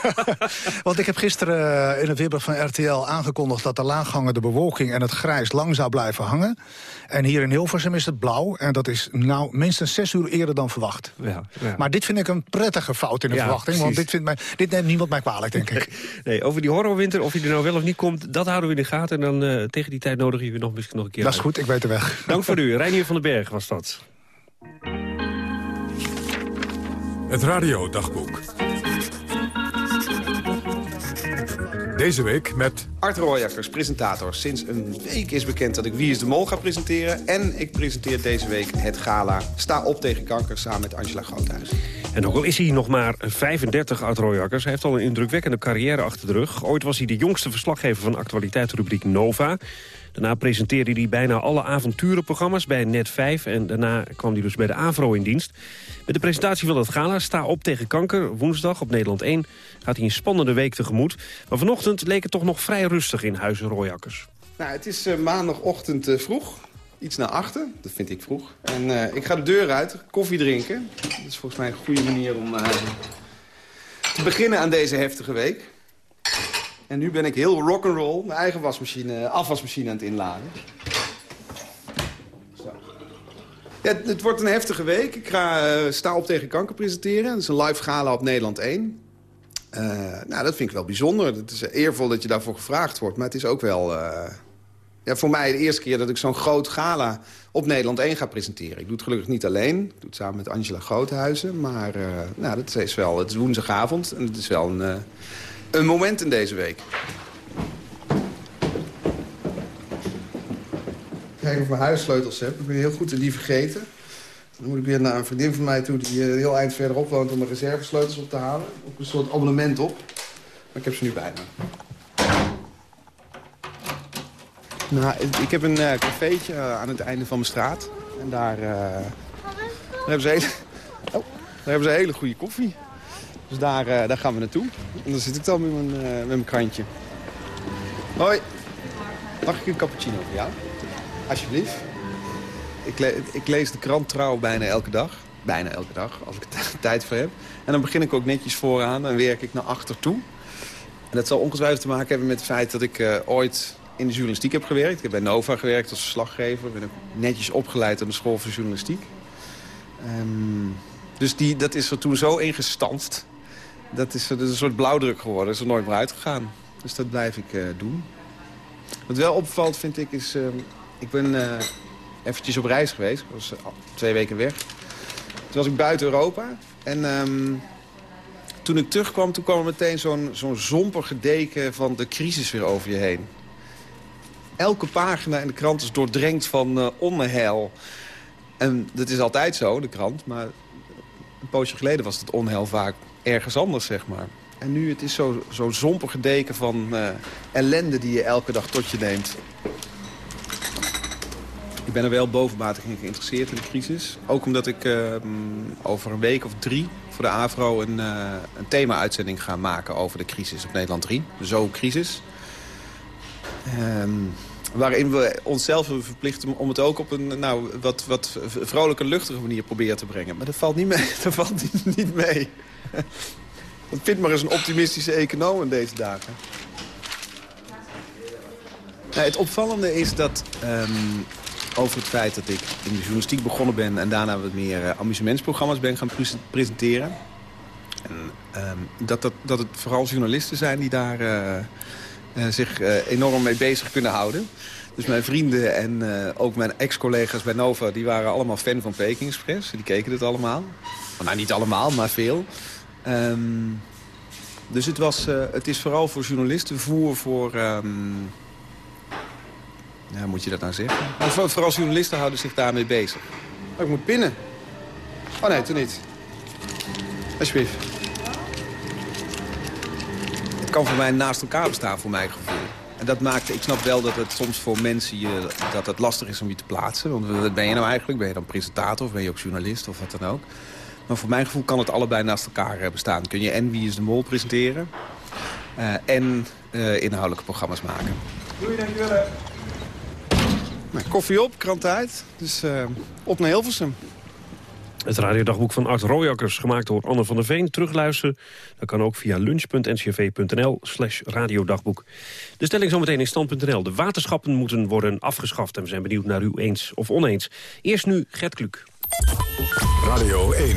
Want ik heb gisteren eh, in het weerbericht van RTL aangekondigd... dat de laaghangende bewolking en het grijs lang zou blijven hangen. En hier in Hilversum is het blauw. En dat is nou minstens zes uur eerder dan verwacht. Ja, ja. Maar dit vind ik een prettige fout in de verwachting. Want dit, vindt mij, dit neemt niemand mij kwalijk, denk ik. Nee, over die horrorwinter, of je er nou wel of niet komt... dat houden we in de gaten. En dan eh, tegen die tijd nodig je weer nog, misschien nog een keer Dat is uit. goed, ik weet de weg. Dank voor u. Reinier van den Berg was dat. Het radiodagboek. Deze week met Art Rooijakkers, presentator. Sinds een week is bekend dat ik Wie is de Mol ga presenteren. En ik presenteer deze week het gala Sta op tegen kanker samen met Angela Groothuis. En ook al is hij nog maar 35 uit Rooijakkers... hij heeft al een indrukwekkende carrière achter de rug. Ooit was hij de jongste verslaggever van actualiteitsrubriek Nova. Daarna presenteerde hij bijna alle avonturenprogramma's bij Net 5... en daarna kwam hij dus bij de AVRO in dienst. Met de presentatie van het gala Sta op tegen kanker... woensdag op Nederland 1 gaat hij een spannende week tegemoet. Maar vanochtend leek het toch nog vrij rustig in Huizen Rooijakkers. Nou, het is eh, maandagochtend eh, vroeg. Iets na achten, dat vind ik vroeg. En eh, ik ga de deur uit, koffie drinken. Dat is volgens mij een goede manier om eh, te beginnen aan deze heftige week. En nu ben ik heel rock'n'roll mijn eigen wasmachine, afwasmachine aan het inladen. Zo. Ja, het, wordt een heftige week. Ik ga eh, Sta op tegen kanker presenteren. Dat is een live gala op Nederland 1. Eh, nou, dat vind ik wel bijzonder. Het is eervol dat je daarvoor gevraagd wordt. Maar het is ook wel eh, voor mij de eerste keer dat ik zo'n groot gala op Nederland 1 ga presenteren. Ik doe het gelukkig niet alleen. Ik doe het samen met Angela Groothuizen. Maar eh, nou, dat is wel, het is woensdagavond en het is wel een, eh, een moment in deze week. Kijken of ik mijn huissleutels heb. Ik ben heel goed in die vergeten. Dan moet ik weer naar een vriendin van mij toe die eh, heel eind verderop woont... om mijn reservesleutels op te halen. Op een soort abonnement op. Maar ik heb ze nu bij me. Nou, ik heb een eh cafeetje eh, aan het einde van mijn straat. En daar, eh, daar, hebben, ze hele, oh, daar hebben ze hele goede koffie. Dus daar, daar gaan we naartoe. En dan zit ik dan met mijn, met mijn krantje. Hoi. Mag ik een cappuccino voor jou? Alsjeblieft. Ik, ik lees de krant trouw bijna elke dag. Bijna elke dag, als ik er tijd voor heb. En dan begin ik ook netjes vooraan en werk ik naar achter toe. En dat zal ongetwijfeld te maken hebben met het feit dat ik ooit in de journalistiek heb gewerkt. Ik heb bij Nova gewerkt als verslaggever. Ben netjes opgeleid aan de school voor journalistiek. Ehm, dus die, dat is er toen zo ingestampt. Dat is, is een soort blauwdruk geworden. Dat is er nooit meer uitgegaan. Dus dat blijf ik eh, doen. Wat wel opvalt, vind ik, is... ehm, ik ben eh, eventjes op reis geweest. Ik was eh, twee weken weg. Toen was ik buiten Europa. En ehm, toen ik terugkwam, toen kwam er meteen zo'n zo'n zompige deken van de crisis weer over je heen. Elke pagina in de krant is doordrenkt van eh onheil. En dat is altijd zo, de krant. Maar een poosje geleden was het onheil vaak ergens anders, zeg maar. En nu het is zo'n zo zompige deken van eh, ellende die je elke dag tot je neemt. Ik ben er wel bovenmatig in geïnteresseerd in de crisis. Ook omdat ik eh, over een week of drie voor de AVRO een, eh, een thema-uitzending ga maken over de crisis op Nederland 3. De zo-crisis. Ehm, waarin we onszelf verplichten om het ook op een nou, wat, wat vrolijke, luchtige manier proberen te brengen. Maar dat valt niet mee. Dat valt niet, mee. Want vind maar eens een optimistische econoom in deze dagen. Nou, het opvallende is dat ehm, over het feit dat ik in de journalistiek begonnen ben... en daarna wat meer uh, amusementsprogramma's ben gaan presenteren... En, ehm, dat, dat, dat het vooral journalisten zijn die daar uh, zich enorm mee bezig kunnen houden. Dus mijn vrienden en ook mijn ex-collega's bij Nova... die waren allemaal fan van Peking Express. Die keken het allemaal. Nou, niet allemaal, maar veel. Um, dus het, was, het is vooral voor journalisten voer voor... Um, ja, moet je dat nou zeggen? Maar vooral journalisten houden zich daarmee bezig. Oh, ik moet pinnen. Oh nee, toen niet. Alsjeblieft. Het kan voor mij naast elkaar bestaan, voor mijn gevoel. En dat maakt, ik snap wel dat het soms voor mensen je, dat het lastig is om je te plaatsen. Want wat ben je nou eigenlijk? Ben je dan presentator of ben je ook journalist of wat dan ook? Maar voor mijn gevoel kan het allebei naast elkaar eh, bestaan. Kun je en Wie is de Mol presenteren uh, en uh, inhoudelijke programma's maken. Doei, dankjewel. Nou, koffie op, krant uit. Dus uh, op naar Hilversum. Het radiodagboek van Art Royakkers, gemaakt door Anne van der Veen. Terugluisteren, dat kan ook via lunch.ncv.nl slash radiodagboek. De stelling zometeen in stand.nl. De waterschappen moeten worden afgeschaft. En we zijn benieuwd naar u eens of oneens. Eerst nu Gert Kluk. Radio 1,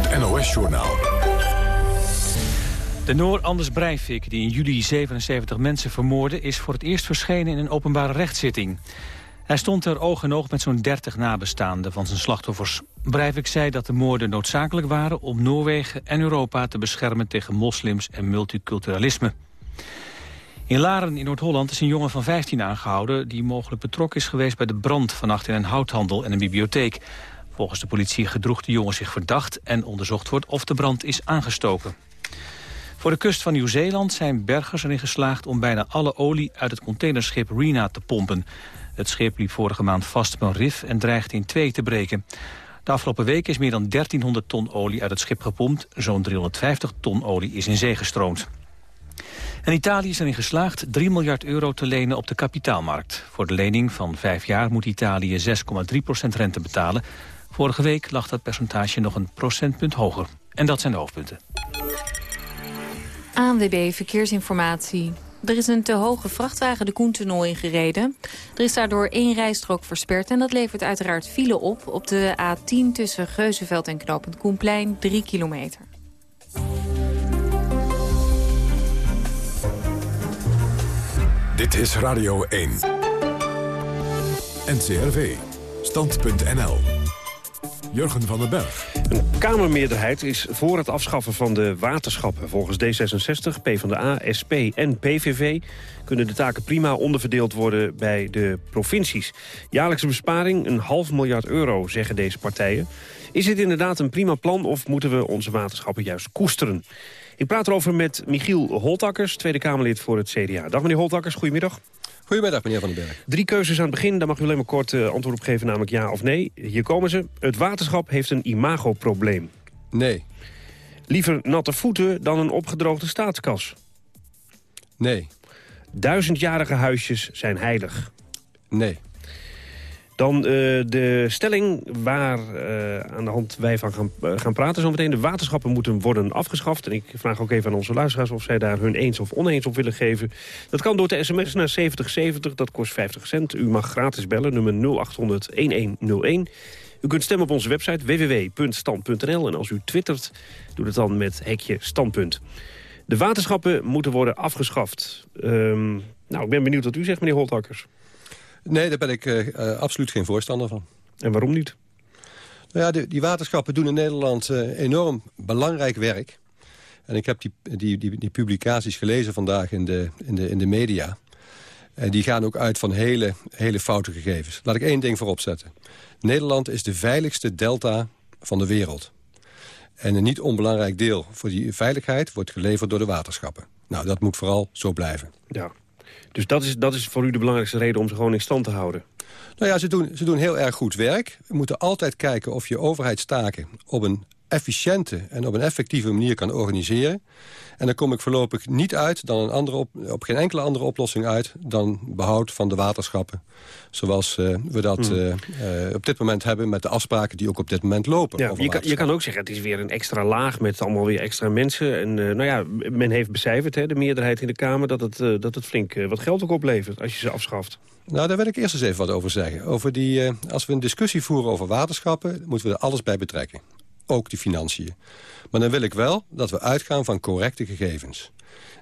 het NOS-journaal. De Noor Anders Breivik, die in juli 77 mensen vermoordde... is voor het eerst verschenen in een openbare rechtszitting. Hij stond er oog in oog met zo'n 30 nabestaanden van zijn slachtoffers. Breivik zei dat de moorden noodzakelijk waren om Noorwegen en Europa te beschermen tegen moslims en multiculturalisme. In Laren in Noord-Holland is een jongen van 15 aangehouden... die mogelijk betrokken is geweest bij de brand vannacht in een houthandel en een bibliotheek. Volgens de politie gedroeg de jongen zich verdacht... en onderzocht wordt of de brand is aangestoken. Voor de kust van Nieuw-Zeeland zijn bergers erin geslaagd... om bijna alle olie uit het containerschip Rena te pompen. Het schip liep vorige maand vast op een rif en dreigde in twee te breken. De afgelopen week is meer dan 1300 ton olie uit het schip gepompt. Zo'n 350 ton olie is in zee gestroomd. En Italië is erin geslaagd 3 miljard euro te lenen op de kapitaalmarkt. Voor de lening van vijf jaar moet Italië 6,3% rente betalen. Vorige week lag dat percentage nog een procentpunt hoger. En dat zijn de hoofdpunten. ANWB Verkeersinformatie. Er is een te hoge vrachtwagen de Koentunnel ingereden. Er is daardoor één rijstrook versperd en dat levert uiteraard file op... op de A10 tussen Geuzenveld en Knopend Koenplein, 3 kilometer. Dit is Radio 1. NCRV. Stand.nl. Jurgen van den Berg. Een Kamermeerderheid is voor het afschaffen van de waterschappen. Volgens D66, PvdA, SP en PVV kunnen de taken prima onderverdeeld worden bij de provincies. Jaarlijkse besparing een half miljard euro, zeggen deze partijen. Is dit inderdaad een prima plan of moeten we onze waterschappen juist koesteren? Ik praat erover met Michiel Holtakkers, Tweede Kamerlid voor het CDA. Dag meneer Holtakkers, goedemiddag. Goedemiddag, meneer Van den Berg. Drie keuzes aan het begin, daar mag u alleen maar kort uh, antwoord op geven, namelijk ja of nee. Hier komen ze. Het waterschap heeft een imagoprobleem. Nee. Liever natte voeten dan een opgedroogde staatskas. Nee. Duizendjarige huisjes zijn heilig. Nee. Dan uh, de stelling waar uh, aan de hand wij van gaan, uh, gaan praten zometeen. De waterschappen moeten worden afgeschaft. En ik vraag ook even aan onze luisteraars of zij daar hun eens of oneens op willen geven. Dat kan door te sms naar 7070, dat kost 50 cent. U mag gratis bellen, nummer 0800-1101. U kunt stemmen op onze website www.stand.nl. En als u twittert, doe het dan met hekje standpunt. De waterschappen moeten worden afgeschaft. Um, nou, ik ben benieuwd wat u zegt, meneer Holtakkers. Nee, daar ben ik uh, uh, absoluut geen voorstander van. En waarom niet? Nou ja, de, die waterschappen doen in Nederland uh, enorm belangrijk werk. En ik heb die, die, die, die, publicaties gelezen vandaag in de, in de, in de media. En die gaan ook uit van hele, hele foute gegevens. Laat ik één ding voorop zetten. Nederland is de veiligste delta van de wereld. En een niet onbelangrijk deel voor die veiligheid wordt geleverd door de waterschappen. Nou, dat moet vooral zo blijven. Ja, dus dat is, dat is voor u de belangrijkste reden om ze gewoon in stand te houden? Nou ja, ze doen, ze doen heel erg goed werk. We moeten altijd kijken of je overheidstaken op een efficiënte en op een effectieve manier kan organiseren. En dan kom ik voorlopig niet uit dan een andere op, op geen enkele andere oplossing uit... dan behoud van de waterschappen. Zoals uh, we dat uh, uh, op dit moment hebben met de afspraken die ook op dit moment lopen. Ja, je, kan, je kan ook zeggen, het is weer een extra laag met allemaal weer extra mensen. En nou ja, men heeft becijferd, hè, de meerderheid in de Kamer... dat het, dat het flink wat geld ook oplevert als je ze afschaft. Nou, daar wil ik eerst eens even wat over zeggen. Over die, als we een discussie voeren over waterschappen... moeten we er alles bij betrekken. Ook de financiën. Maar dan wil ik wel dat we uitgaan van correcte gegevens.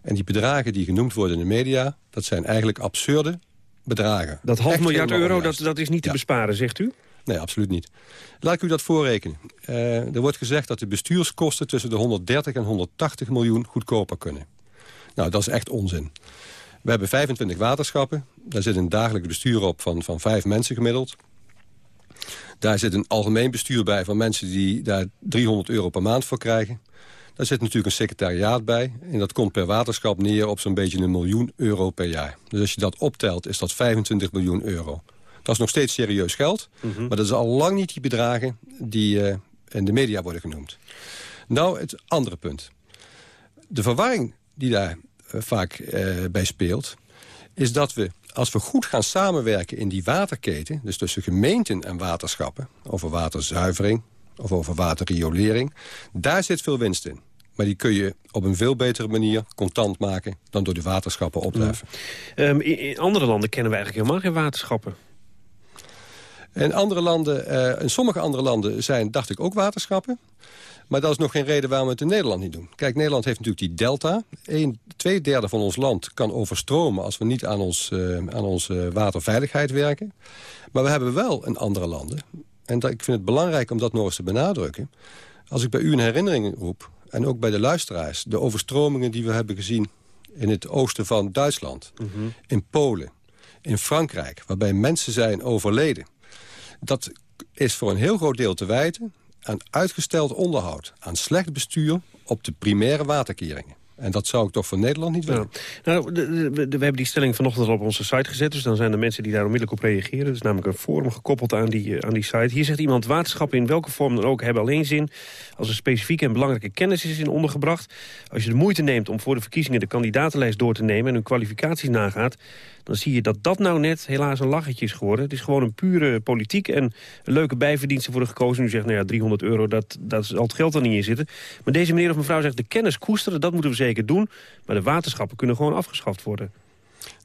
En die bedragen die genoemd worden in de media... dat zijn eigenlijk absurde bedragen. Dat half miljard euro, dat, dat is niet te besparen, zegt u? Nee, absoluut niet. Laat ik u dat voorrekenen. Uh, er wordt gezegd dat de bestuurskosten tussen de 130 en 180 miljoen goedkoper kunnen. Nou, dat is echt onzin. We hebben 25 waterschappen. Daar zit een dagelijks bestuur op van, van vijf mensen gemiddeld. Daar zit een algemeen bestuur bij van mensen die daar 300 euro per maand voor krijgen. Daar zit natuurlijk een secretariaat bij. En dat komt per waterschap neer op zo'n beetje een miljoen euro per jaar. Dus als je dat optelt, is dat 25 miljoen euro. Dat is nog steeds serieus geld. Mhm. Maar dat is al lang niet die bedragen die uh, in de media worden genoemd. Nou, het andere punt. De verwarring die daar uh, vaak uh, bij speelt... is dat we als we goed gaan samenwerken in die waterketen... dus tussen gemeenten en waterschappen... over waterzuivering of over waterriolering... daar zit veel winst in. Maar die kun je op een veel betere manier contant maken... dan door de waterschappen op te heffen. Ehm, in, andere landen kennen we eigenlijk helemaal geen waterschappen. In, andere landen, uh, in sommige andere landen zijn, dacht ik, ook waterschappen. Maar dat is nog geen reden waarom we het in Nederland niet doen. Kijk, Nederland heeft natuurlijk die delta. Een, twee derde van ons land kan overstromen... als we niet aan, ons, uh, aan onze waterveiligheid werken. Maar we hebben wel in andere landen... en dat, ik vind het belangrijk om dat nog eens te benadrukken... als ik bij u een herinnering roep... en ook bij de luisteraars... de overstromingen die we hebben gezien in het oosten van Duitsland... Mhm. in Polen, in Frankrijk... waarbij mensen zijn overleden... dat is voor een heel groot deel te wijten aan uitgesteld onderhoud, aan slecht bestuur op de primaire waterkeringen. En dat zou ik toch voor Nederland niet willen. Nou, we hebben die stelling vanochtend al op onze site gezet. Dus dan zijn er mensen die daar onmiddellijk op reageren. Dus namelijk een forum gekoppeld aan die, eh, aan die site. Hier zegt iemand, waterschappen in welke vorm dan ook hebben alleen zin... als er specifieke en belangrijke kennis is in ondergebracht. Als je de moeite neemt om voor de verkiezingen de kandidatenlijst door te nemen... en hun kwalificaties nagaat dan zie je dat dat nou net helaas een lachetje is geworden. Het is gewoon een pure politiek en leuke bijverdiensten worden gekozen. U zegt, nou ja, 300 euro, dat, dat zal het geld er niet in zitten. Maar deze meneer of mevrouw zegt, de kennis koesteren, dat moeten we zeker doen. Maar de waterschappen kunnen gewoon afgeschaft worden.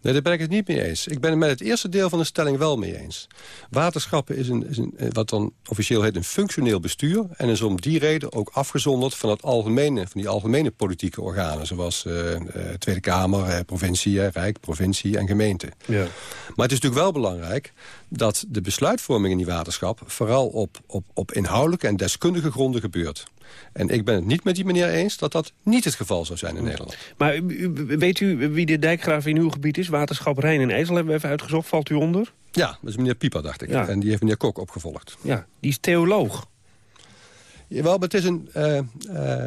Nee, daar ben ik het niet mee eens. Ik ben het met het eerste deel van de stelling wel mee eens. Waterschappen is, een, is een, eh, wat dan officieel heet een functioneel bestuur... en is om die reden ook afgezonderd van, het algemene, van die algemene politieke organen... zoals uh, Tweede Kamer, uh, provincie, Rijk, provincie en gemeente. Ja. Maar het is natuurlijk wel belangrijk dat de besluitvorming in die waterschap... vooral op, op, op inhoudelijke en deskundige gronden gebeurt. En ik ben het niet met die meneer eens dat dat niet het geval zou zijn in Nederland. Maar weet u wie de dijkgraaf in uw gebied is? Waterschap Rijn en IJssel hebben we even uitgezocht. Valt u onder? Ja, dat is meneer Pieper, dacht ik. En die heeft meneer Kok opgevolgd. Ja, die is theoloog. Jawel, maar het is een, uh, uh,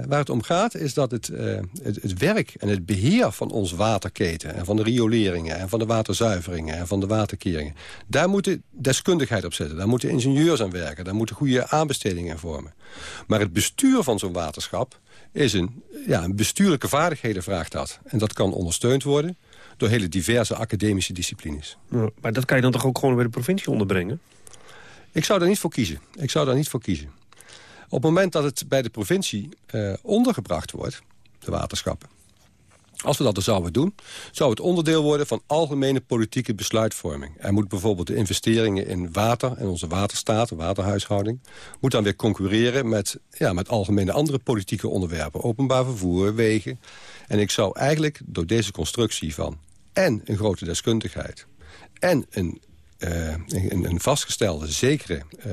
waar het om gaat is dat het, uh, het, het, werk en het beheer van onze waterketen... en van de rioleringen en van de waterzuiveringen en van de waterkeringen... daar moet deskundigheid op zitten. Daar moeten ingenieurs aan werken. Daar moeten goede aanbestedingen vormen. Maar het bestuur van zo'n waterschap is een, ja, een bestuurlijke vaardigheden vraagt dat. En dat kan ondersteund worden door hele diverse academische disciplines. Ja, maar dat kan je dan toch ook gewoon bij de provincie onderbrengen? Ik zou daar niet voor kiezen. Ik zou daar niet voor kiezen. Op het moment dat het bij de provincie uh, ondergebracht wordt, de waterschappen... Als we dat dan zouden doen, zou het onderdeel worden van algemene politieke besluitvorming. Er moet bijvoorbeeld de investeringen in water en onze waterstaat, waterhuishouding... moet dan weer concurreren met, ja, met algemene andere politieke onderwerpen. Openbaar vervoer, wegen. En ik zou eigenlijk door deze constructie van en een grote deskundigheid... en een een, een, vastgestelde, zekere uh,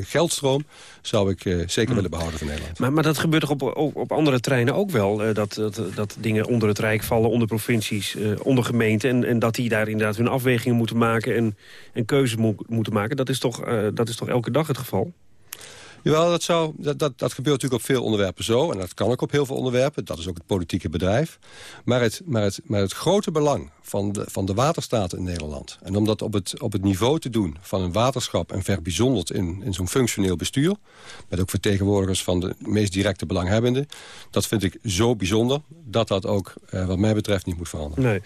geldstroom... zou ik uh, zeker hmm. willen behouden voor Nederland. Maar, maar dat gebeurt toch op, op, op andere terreinen ook wel? dat, dat, dat dingen onder het Rijk vallen, onder provincies, onder gemeenten... En, en dat die daar inderdaad hun afwegingen moeten maken... en, en keuzes mo moeten maken. Dat is, toch, dat is toch elke dag het geval? Jawel, dat, zou, dat, dat, gebeurt natuurlijk op veel onderwerpen zo. En dat kan ook op heel veel onderwerpen. Dat is ook het politieke bedrijf. Maar het, maar het, maar het grote belang van de, van de waterstaten in Nederland... en om dat op het, op het niveau te doen van een waterschap... en verbijzonderd in, in zo'n functioneel bestuur... met ook vertegenwoordigers van de meest directe belanghebbenden... dat vind ik zo bijzonder dat dat ook eh, wat mij betreft niet moet veranderen. Nee.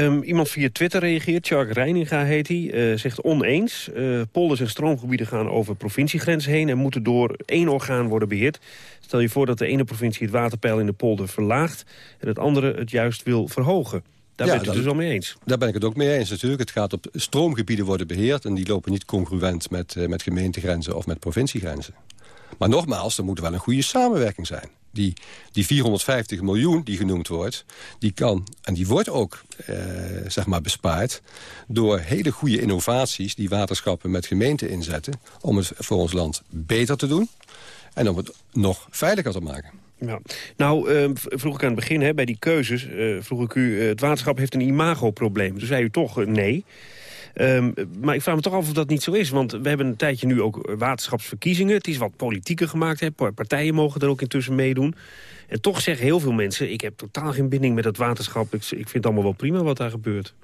Ehm, iemand via Twitter reageert, Charles Reininga heet hij, uh, zegt oneens. Uh, polders en stroomgebieden gaan over provinciegrenzen heen... en moeten door één orgaan worden beheerd. Stel je voor dat de ene provincie het waterpeil in de polder verlaagt... en het andere het juist wil verhogen. Daar ben je het dus wel mee eens. Daar ben ik het ook mee eens natuurlijk. Het gaat op stroomgebieden worden beheerd... en die lopen niet congruent met, met gemeentegrenzen of met provinciegrenzen. Maar nogmaals, er moet wel een goede samenwerking zijn. Die, die 450 miljoen die genoemd wordt, die kan en die wordt ook eh, zeg maar bespaard... door hele goede innovaties die waterschappen met gemeenten inzetten... om het voor ons land beter te doen en om het nog veiliger te maken. Ja. Nou, uh, vroeg ik aan het begin, hè, bij die keuzes, uh, vroeg ik u... Uh, het waterschap heeft een imagoprobleem. Toen zei u toch nee. Um, maar ik vraag me toch af of dat niet zo is. Want we hebben een tijdje nu ook waterschapsverkiezingen. Het is wat politieker gemaakt. Hè. Partijen mogen er ook intussen meedoen. En toch zeggen heel veel mensen... ik heb totaal geen binding met het waterschap. Ik, ik vind het allemaal wel prima wat daar gebeurt.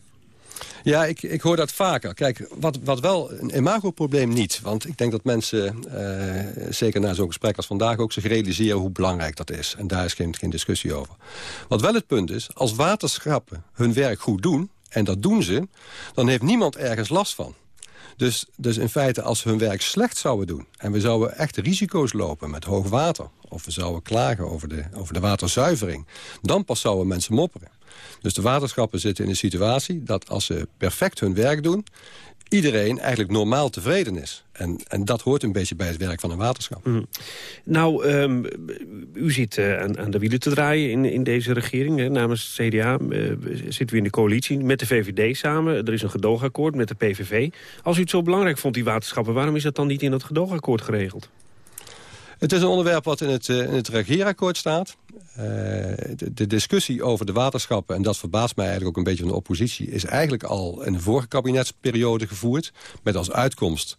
Ja, ik, ik hoor dat vaker. Kijk, wat, wat wel een imagoprobleem niet. Want ik denk dat mensen, uh, zeker na zo'n gesprek als vandaag... ook zich realiseren hoe belangrijk dat is. En daar is geen, geen discussie over. Wat wel het punt is, als waterschappen hun werk goed doen... en dat doen ze, dan heeft niemand ergens last van. Dus, dus in feite, als we hun werk slecht zouden doen... en we zouden echt risico's lopen met hoog water... of we zouden klagen over de, over de waterzuivering... dan pas zouden mensen mopperen. Dus de waterschappen zitten in een situatie dat als ze perfect hun werk doen... iedereen eigenlijk normaal tevreden is. En, en dat hoort een beetje bij het werk van een waterschap. Mm. Nou, um, u zit uh, aan, aan, de wielen te draaien in, in deze regering. Hè. Namens het CDA uh, zitten we in de coalitie met de VVD samen. Er is een gedoogakkoord met de PVV. Als u het zo belangrijk vond, die waterschappen... waarom is dat dan niet in dat gedoogakkoord geregeld? Het is een onderwerp wat in het, uh, in het regeerakkoord staat. Uh, de, discussie over de waterschappen, en dat verbaast mij eigenlijk ook een beetje van de oppositie... is eigenlijk al in de vorige kabinetsperiode gevoerd. Met als uitkomst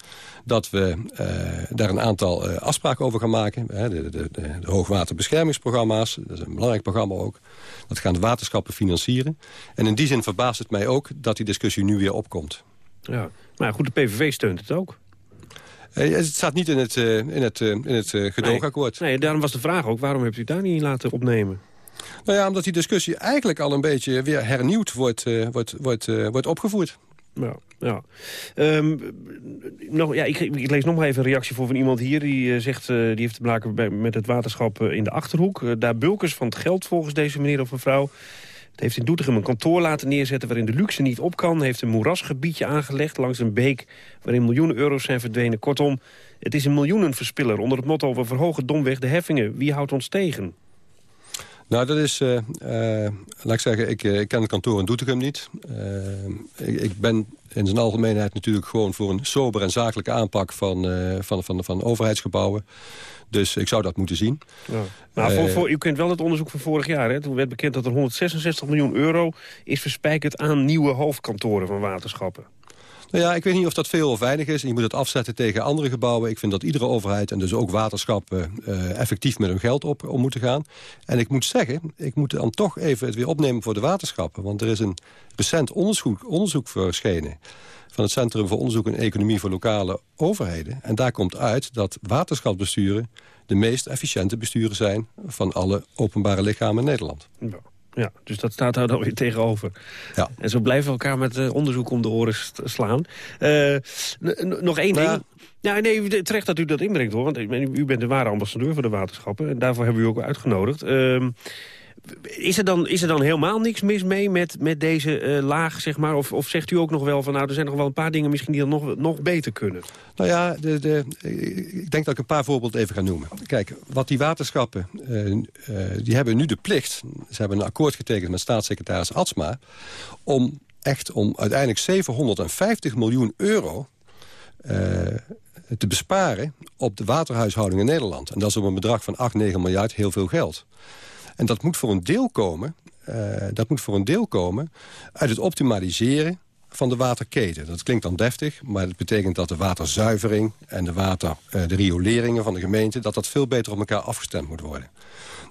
dat we uh, daar een aantal afspraken over gaan maken. de, de, de, de hoogwaterbeschermingsprogramma's, dat is een belangrijk programma ook. Dat gaan de waterschappen financieren. En in die zin verbaast het mij ook dat die discussie nu weer opkomt. Ja, maar goed, de PVV steunt het ook. Het staat niet in het, uh, in het, uh, in het gedoogakkoord. Nee, nee, daarom was de vraag ook, waarom hebt u daar niet laten opnemen? Nou ja, omdat die discussie eigenlijk al een beetje weer hernieuwd wordt, wordt, wordt, wordt opgevoerd. Ja, ja. Um, nog, ja ik, ik, lees nog maar even een reactie voor van iemand hier. Die zegt, die heeft te maken met het waterschap in de Achterhoek. daar bulkers van het geld volgens deze meneer of mevrouw. Het heeft in Doetinchem een kantoor laten neerzetten waarin de luxe niet op kan. heeft een moerasgebiedje aangelegd langs een beek waarin miljoenen euro's zijn verdwenen. Kortom, het is een miljoenenverspiller. Onder het motto, we verhogen domweg de heffingen. Wie houdt ons tegen? Nou, dat is, uh, uh, laat ik zeggen, ik, uh, ik, ken het kantoor in Doetinchem niet. Ik, ik, ben in zijn algemeenheid natuurlijk gewoon voor een sober en zakelijke aanpak van, van, van, van overheidsgebouwen. Dus ik zou dat moeten zien. Ja. Nou, voor, voor, u kent wel het onderzoek van vorig jaar. Hè? Toen werd bekend dat er 166 miljoen euro is verspijkerd aan nieuwe hoofdkantoren van waterschappen. Nou ja, ik weet niet of dat veel of weinig is. je moet het afzetten tegen andere gebouwen. Ik vind dat iedere overheid en dus ook waterschappen... Uh, effectief met hun geld op om moeten gaan. En ik moet zeggen, ik moet dan toch even het weer opnemen voor de waterschappen. Want er is een recent onderzoek, onderzoek verschenen van het Centrum voor Onderzoek en Economie voor Lokale Overheden. En daar komt uit dat waterschapsbesturen de meest efficiënte besturen zijn... van alle openbare lichamen in Nederland. Ja. Ja, dus dat staat daar dan weer tegenover. Ja. En zo blijven we elkaar met uh, onderzoek om de oren slaan. Uh, nog één ding. Ja, nee, terecht dat u dat inbrengt hoor. Want u bent de ware ambassadeur voor de waterschappen. En daarvoor hebben we u ook uitgenodigd. Uh, is er, dan, is er dan helemaal niks mis mee met, met deze uh, laag, zeg maar? Of, of zegt u ook nog wel van, nou, er zijn nog wel een paar dingen misschien die dan nog, nog beter kunnen? Nou ja, de, de, ik denk dat ik een paar voorbeelden even ga noemen. Kijk, wat die waterschappen, uh, uh, die hebben nu de plicht... ze hebben een akkoord getekend met staatssecretaris Atsma... om echt om uiteindelijk 750 miljoen euro te besparen op de waterhuishouding in Nederland. En dat is op een bedrag van 8, 9 miljard heel veel geld. En dat moet voor een deel komen, uh, dat moet voor een deel komen uit het optimaliseren van de waterketen. Dat klinkt dan deftig, maar het betekent dat de waterzuivering... en de, water, eh, de rioleringen van de gemeente... dat dat veel beter op elkaar afgestemd moet worden.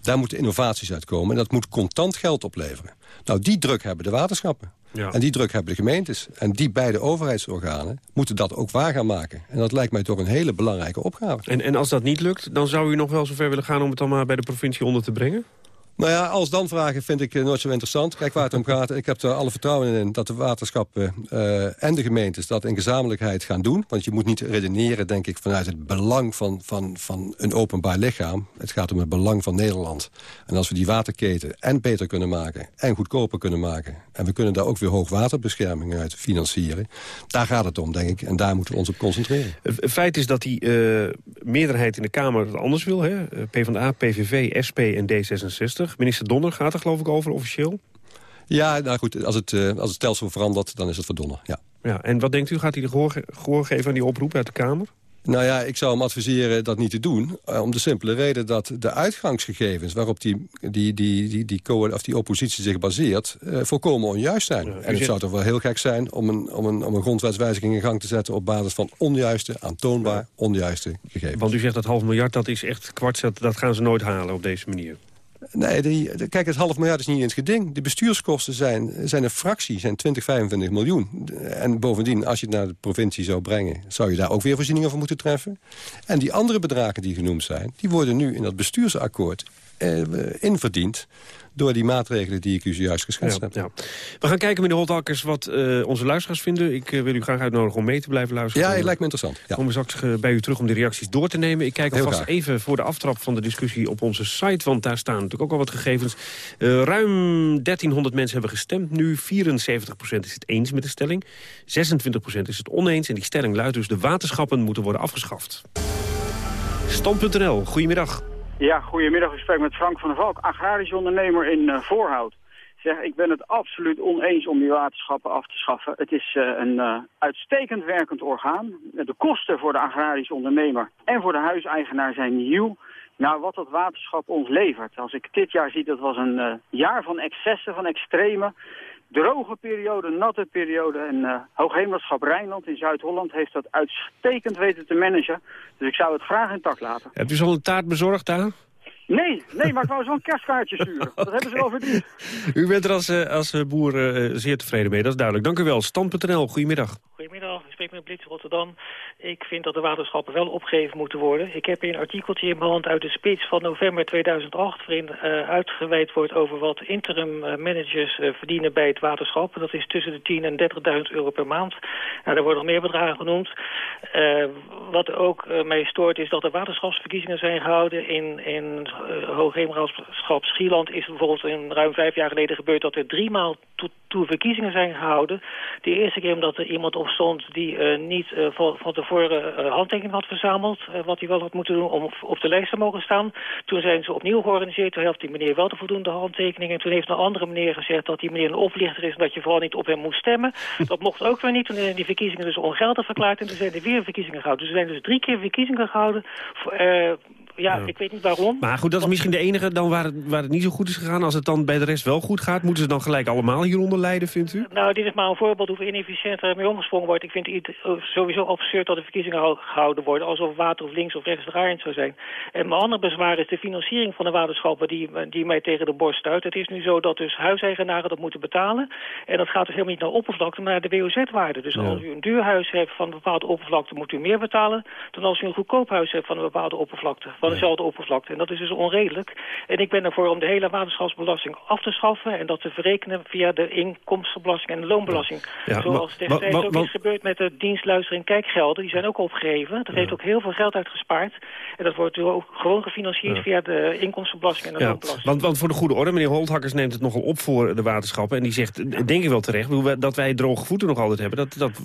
Daar moeten innovaties uitkomen en dat moet contant geld opleveren. Nou, die druk hebben de waterschappen. Ja. En die druk hebben de gemeentes. En die beide overheidsorganen moeten dat ook waar gaan maken. En dat lijkt mij toch een hele belangrijke opgave. En, en als dat niet lukt, dan zou u nog wel zover willen gaan... om het dan maar bij de provincie onder te brengen? Nou ja, als dan vragen vind ik eh, nooit zo interessant. Kijk waar het om gaat. Ik heb er alle vertrouwen in dat de waterschappen eh, en de gemeentes dat in gezamenlijkheid gaan doen. Want je moet niet redeneren, denk ik, vanuit het belang van, van, van een openbaar lichaam. Het gaat om het belang van Nederland. En als we die waterketen en beter kunnen maken en goedkoper kunnen maken... en we kunnen daar ook weer hoogwaterbescherming uit financieren... daar gaat het om, denk ik. En daar moeten we ons op concentreren. Het feit is dat die meerderheid in de Kamer het anders wil. Hè? PvdA, PVV, SP en D66. Minister Donner gaat er geloof ik over officieel. Ja, nou goed, als het, uh, als het stelsel verandert, dan is het voor Donner, ja. ja. En wat denkt u, gaat hij de gehoor, gehoor geven aan die oproep uit de Kamer? Nou ja, ik zou hem adviseren dat niet te doen. Uh, om de simpele reden dat de uitgangsgegevens... waarop die, die, die, die, die, of die oppositie zich baseert... Uh, volkomen onjuist zijn. Ja, en het zou toch wel heel gek zijn om een, om, een, om een grondwetswijziging in gang te zetten... op basis van onjuiste, aantoonbaar onjuiste gegevens. Want u zegt dat half miljard, dat is echt kwart, dat, dat gaan ze nooit halen op deze manier. Nee, die, kijk, het half miljard is niet het geding. De bestuurskosten zijn, zijn een fractie, zijn 20, 25 miljoen. En bovendien, als je het naar de provincie zou brengen... zou je daar ook weer voorzieningen voor moeten treffen. En die andere bedragen die genoemd zijn... die worden nu in dat bestuursakkoord eh, inverdiend door die maatregelen die ik u zojuist geschetst ja, heb. Ja. We gaan kijken, meneer Holtakkers, wat uh, onze luisteraars vinden. Ik uh, wil u graag uitnodigen om mee te blijven luisteren. Ja, het lijkt me interessant. Ja. Komen we straks uh, bij u terug om de reacties door te nemen. Ik kijk alvast even voor de aftrap van de discussie op onze site... want daar staan natuurlijk ook al wat gegevens. ruim 1300 mensen hebben gestemd nu. 74% is het eens met de stelling. 26% is het oneens. En die stelling luidt dus... de waterschappen moeten worden afgeschaft. Stand.nl, goedemiddag. Ja, goedemiddag. Ik spreek met Frank van der Valk, agrarisch ondernemer in uh, Voorhout. Zeg, ik ben het absoluut oneens om die waterschappen af te schaffen. Het is uh, een uh, uitstekend werkend orgaan. De kosten voor de agrarisch ondernemer en voor de huiseigenaar zijn nieuw. Nou, wat dat waterschap ons levert. Als ik dit jaar zie, dat was een jaar van excessen, van extreme droge periode, natte periode. En uh, Hoogheemraadschap Rijnland in Zuid-Holland heeft dat uitstekend weten te managen. Dus ik zou het graag intact laten. Hebt u een taart bezorgd daar? Nee, nee, maar ik wou zo'n kerstkaartje sturen. Dat hebben ze wel verdiend. U bent er als, uh, als boer uh, zeer tevreden mee, dat is duidelijk. Dank u wel. Stand.nl, goedemiddag. Goedemiddag, ik spreek met Blitz Rotterdam. Ik vind dat de waterschappen wel opgegeven moeten worden. Ik heb hier een artikeltje in mijn hand uit de speech van november 2008... waarin uh, uitgeweid wordt over wat interim managers uh, verdienen bij het waterschap. Dat is tussen de 10 en 30.000 euro per maand. Nou, er worden nog meer bedragen genoemd. Uh, wat ook mij stoort is dat er waterschapsverkiezingen zijn gehouden. In, in Hoogheemraadschap Schieland is bijvoorbeeld in ruim vijf jaar geleden gebeurd... dat er drie maal toe, verkiezingen zijn gehouden. De eerste keer omdat er iemand op stond die uh, niet uh, van, tevoren handtekeningen had verzameld... wat hij wel had moeten doen om op de lijst te mogen staan. Toen zijn ze opnieuw georganiseerd. Toen heeft die meneer wel de voldoende handtekeningen. Toen heeft een andere meneer gezegd dat die meneer een oplichter is... en dat je vooral niet op hem moest stemmen. Dat mocht ook weer niet. Toen zijn die verkiezingen dus ongeldig verklaard... en toen zijn er weer verkiezingen gehouden. Dus er zijn dus drie keer verkiezingen gehouden... ja, ja, ik weet niet waarom. Maar goed, dat is misschien de enige dan waar het, waar het niet zo goed is gegaan. Als het dan bij de rest wel goed gaat, moeten ze dan gelijk allemaal hieronder lijden, vindt u? Nou, dit is maar een voorbeeld hoe inefficiënt er mee omgesprongen wordt. Ik vind het sowieso absurd dat de verkiezingen gehouden worden... alsof water of links of rechts draaiend zou zijn. En mijn andere bezwaar is de financiering van de waterschappen... die, die mij tegen de borst stuit. Het is nu zo dat dus huiseigenaren dat moeten betalen. En dat gaat dus helemaal niet naar oppervlakte, maar naar de WOZ-waarde. Dus ja. als u een duur huis heeft van een bepaalde oppervlakte... moet u meer betalen dan als u een goedkoop huis hebt van een bepaalde oppervlakte. Van dezelfde oppervlakte. En dat is dus onredelijk. En ik ben ervoor om de hele waterschapsbelasting af te schaffen... en dat te verrekenen via de inkomstenbelasting en de loonbelasting. Ja, Zoals destijds ook is gebeurd met de dienstluistering kijkgelden. Die zijn ook opgegeven. Dat heeft ook heel veel geld uitgespaard. En dat wordt ook gewoon gefinancierd via de inkomstenbelasting en de loonbelasting. Want, want voor de goede orde, meneer Holthakkers neemt het nogal op voor de waterschappen. En die zegt, denk ik wel terecht, dat wij droge voeten nog altijd hebben. Dat, dat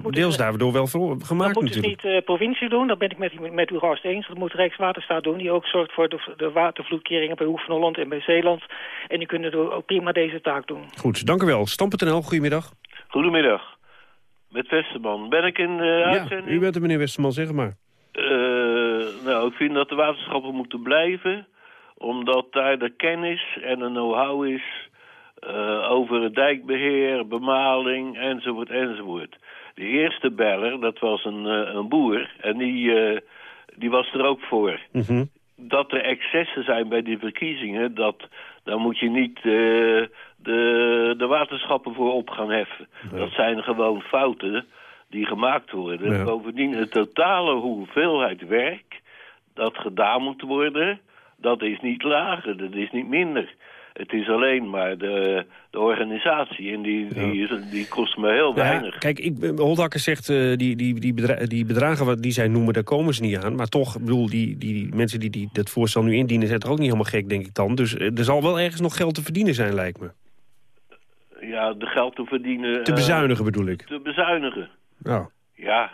wordt deels daardoor wel gemaakt Dat moet natuurlijk. dus niet de uh, provincie doen, dat ben ik met, met uw gast eens. Dat moet Rijkswaterstaat doen, die ook zorgt voor de, de watervloedkeringen bij Hoek van Holland en bij Zeeland. En die kunnen ook prima deze taak doen. Goed, dank u wel. Stam.nl, goedemiddag. Goedemiddag. Met Westerman. Ben ik in de uitzending? Ja, u bent er meneer Westerman, zeg maar. Uh, nou, ik vind dat de waterschappen moeten blijven. Omdat daar de kennis en de know-how is eh, over het dijkbeheer, bemaling, enzovoort, enzovoort. De eerste beller, dat was een, eh, een boer en die, eh, die was er ook voor. Mhm. Dat er excessen zijn bij die verkiezingen, dat, daar moet je niet eh, de, de waterschappen voor op gaan heffen. Dat zijn gewoon fouten die gemaakt worden. Ja. Bovendien, de totale hoeveelheid werk dat gedaan moet worden, dat is niet lager, dat is niet minder. Het is alleen maar de, de organisatie en die, die, is- die kost me heel Nou weinig. kijk, ik, Holdakker zegt, eh, die, die, die, bedra- die bedragen wat die zij noemen, daar komen ze niet aan. Maar toch, ik bedoel, die, die, mensen die, die dat voorstel nu indienen, zijn toch ook niet helemaal gek, denk ik dan. Dus eh, er zal wel ergens nog geld te verdienen zijn, lijkt me. Ja, de geld te verdienen... Te eh, bezuinigen bedoel ik. Te bezuinigen. Ja. Ja,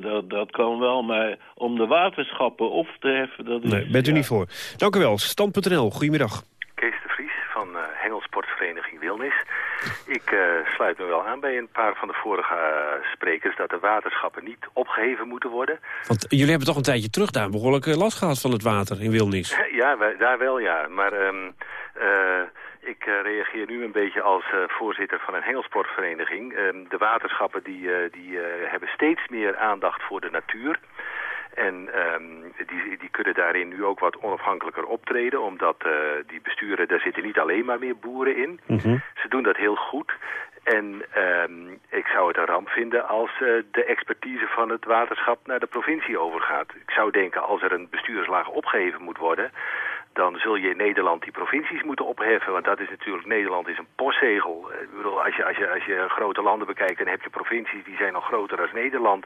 dat, dat kan wel, maar om de waterschappen op te heffen, dat is... Nee, bent u niet voor. Dank u wel. Stand.nl, goedemiddag. Kees de Vries van eh Hengelsportvereniging Wilnis. Ik eh, sluit me wel aan bij een paar van de vorige eh, sprekers... dat de waterschappen niet opgeheven moeten worden. Want jullie hebben toch een tijdje terug daar behoorlijk eh, last gehad van het water in Wilnis. ja, wij- daar wel ja. Maar ehm, eh, ik reageer nu een beetje als voorzitter van een hengelsportvereniging. Ehm, de waterschappen die, die hebben steeds meer aandacht voor de natuur. En ehm, die, die kunnen daarin nu ook wat onafhankelijker optreden, omdat eh, die besturen, daar zitten niet alleen maar meer boeren in. Ze doen dat heel goed. En ehm, ik zou het een ramp vinden als eh, de expertise van het waterschap naar de provincie overgaat. Ik zou denken, als er een bestuurslaag opgeheven moet worden, dan zul je in Nederland die provincies moeten opheffen. Want dat is natuurlijk, Nederland is een postzegel. Eh, Ik bedoel, als je, als, je, als je grote landen bekijkt, dan heb je provincies die zijn nog groter dan Nederland.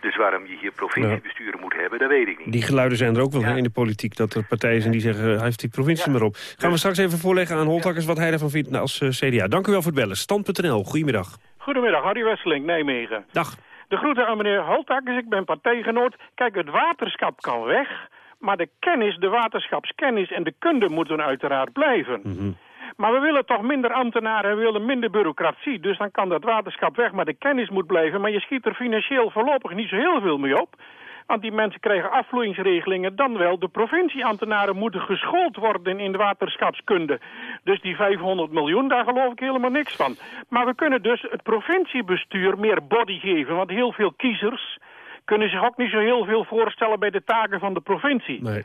Dus waarom je hier provinciebesturen moet hebben, dat weet ik niet. Die geluiden zijn er ook wel in de politiek. Dat er partijen zijn die zeggen, hij heeft die provincie maar op. Gaan we straks even voorleggen aan Holtakkers wat hij ervan vindt nou, als eh, CDA. Dank u wel voor het bellen. Stand.nl, goedemiddag. Goedemiddag, Harry Wesseling, Nijmegen. Dag. De groeten aan meneer Holtakkers, ik ben partijgenoot. Kijk, het waterschap kan weg, maar de kennis, de waterschapskennis en de kunde moeten uiteraard blijven. Mhm. Maar we willen toch minder ambtenaren, we willen minder bureaucratie. Dus dan kan dat waterschap weg, maar de kennis moet blijven. Maar je schiet er financieel voorlopig niet zo heel veel mee op. Want die mensen krijgen afvloeingsregelingen. Dan wel, de provincieambtenaren moeten geschoold worden in de waterschapskunde. Dus die 500 miljoen, daar geloof ik helemaal niks van. Maar we kunnen dus het provinciebestuur meer body geven. Want heel veel kiezers kunnen zich ook niet zo heel veel voorstellen bij de taken van de provincie. Nee.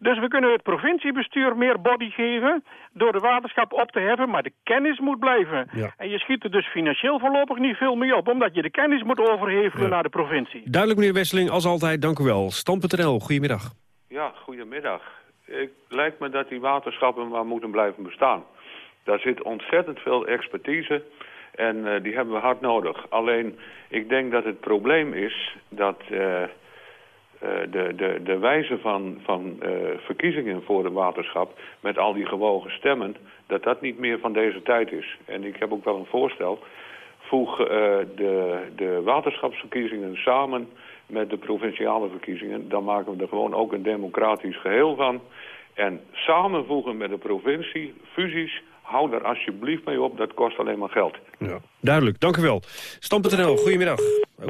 Dus we kunnen het provinciebestuur meer body geven door de waterschap op te heffen, maar de kennis moet blijven. Ja. En je schiet er dus financieel voorlopig niet veel mee op, omdat je de kennis moet overhevelen naar de provincie. Duidelijk meneer Wesseling, als altijd, dank u wel. Stand.nl, goedemiddag. Ja, goedemiddag. Het lijkt me dat die waterschappen maar moeten blijven bestaan. Daar zit ontzettend veel expertise en eh, die hebben we hard nodig. Alleen, ik denk dat het probleem is dat eh, eh, de, de, de wijze van, van verkiezingen voor de waterschap... met al die gewogen stemmen, dat dat niet meer van deze tijd is. En ik heb ook wel een voorstel. Voeg de, de waterschapsverkiezingen samen met de provinciale verkiezingen. Dan maken we er gewoon ook een democratisch geheel van. En samenvoegen met de provincie, fusies, hou daar alsjeblieft mee op. Dat kost alleen maar geld. Ja. Duidelijk, dank u wel. Stand.nl, goedemiddag. Oh.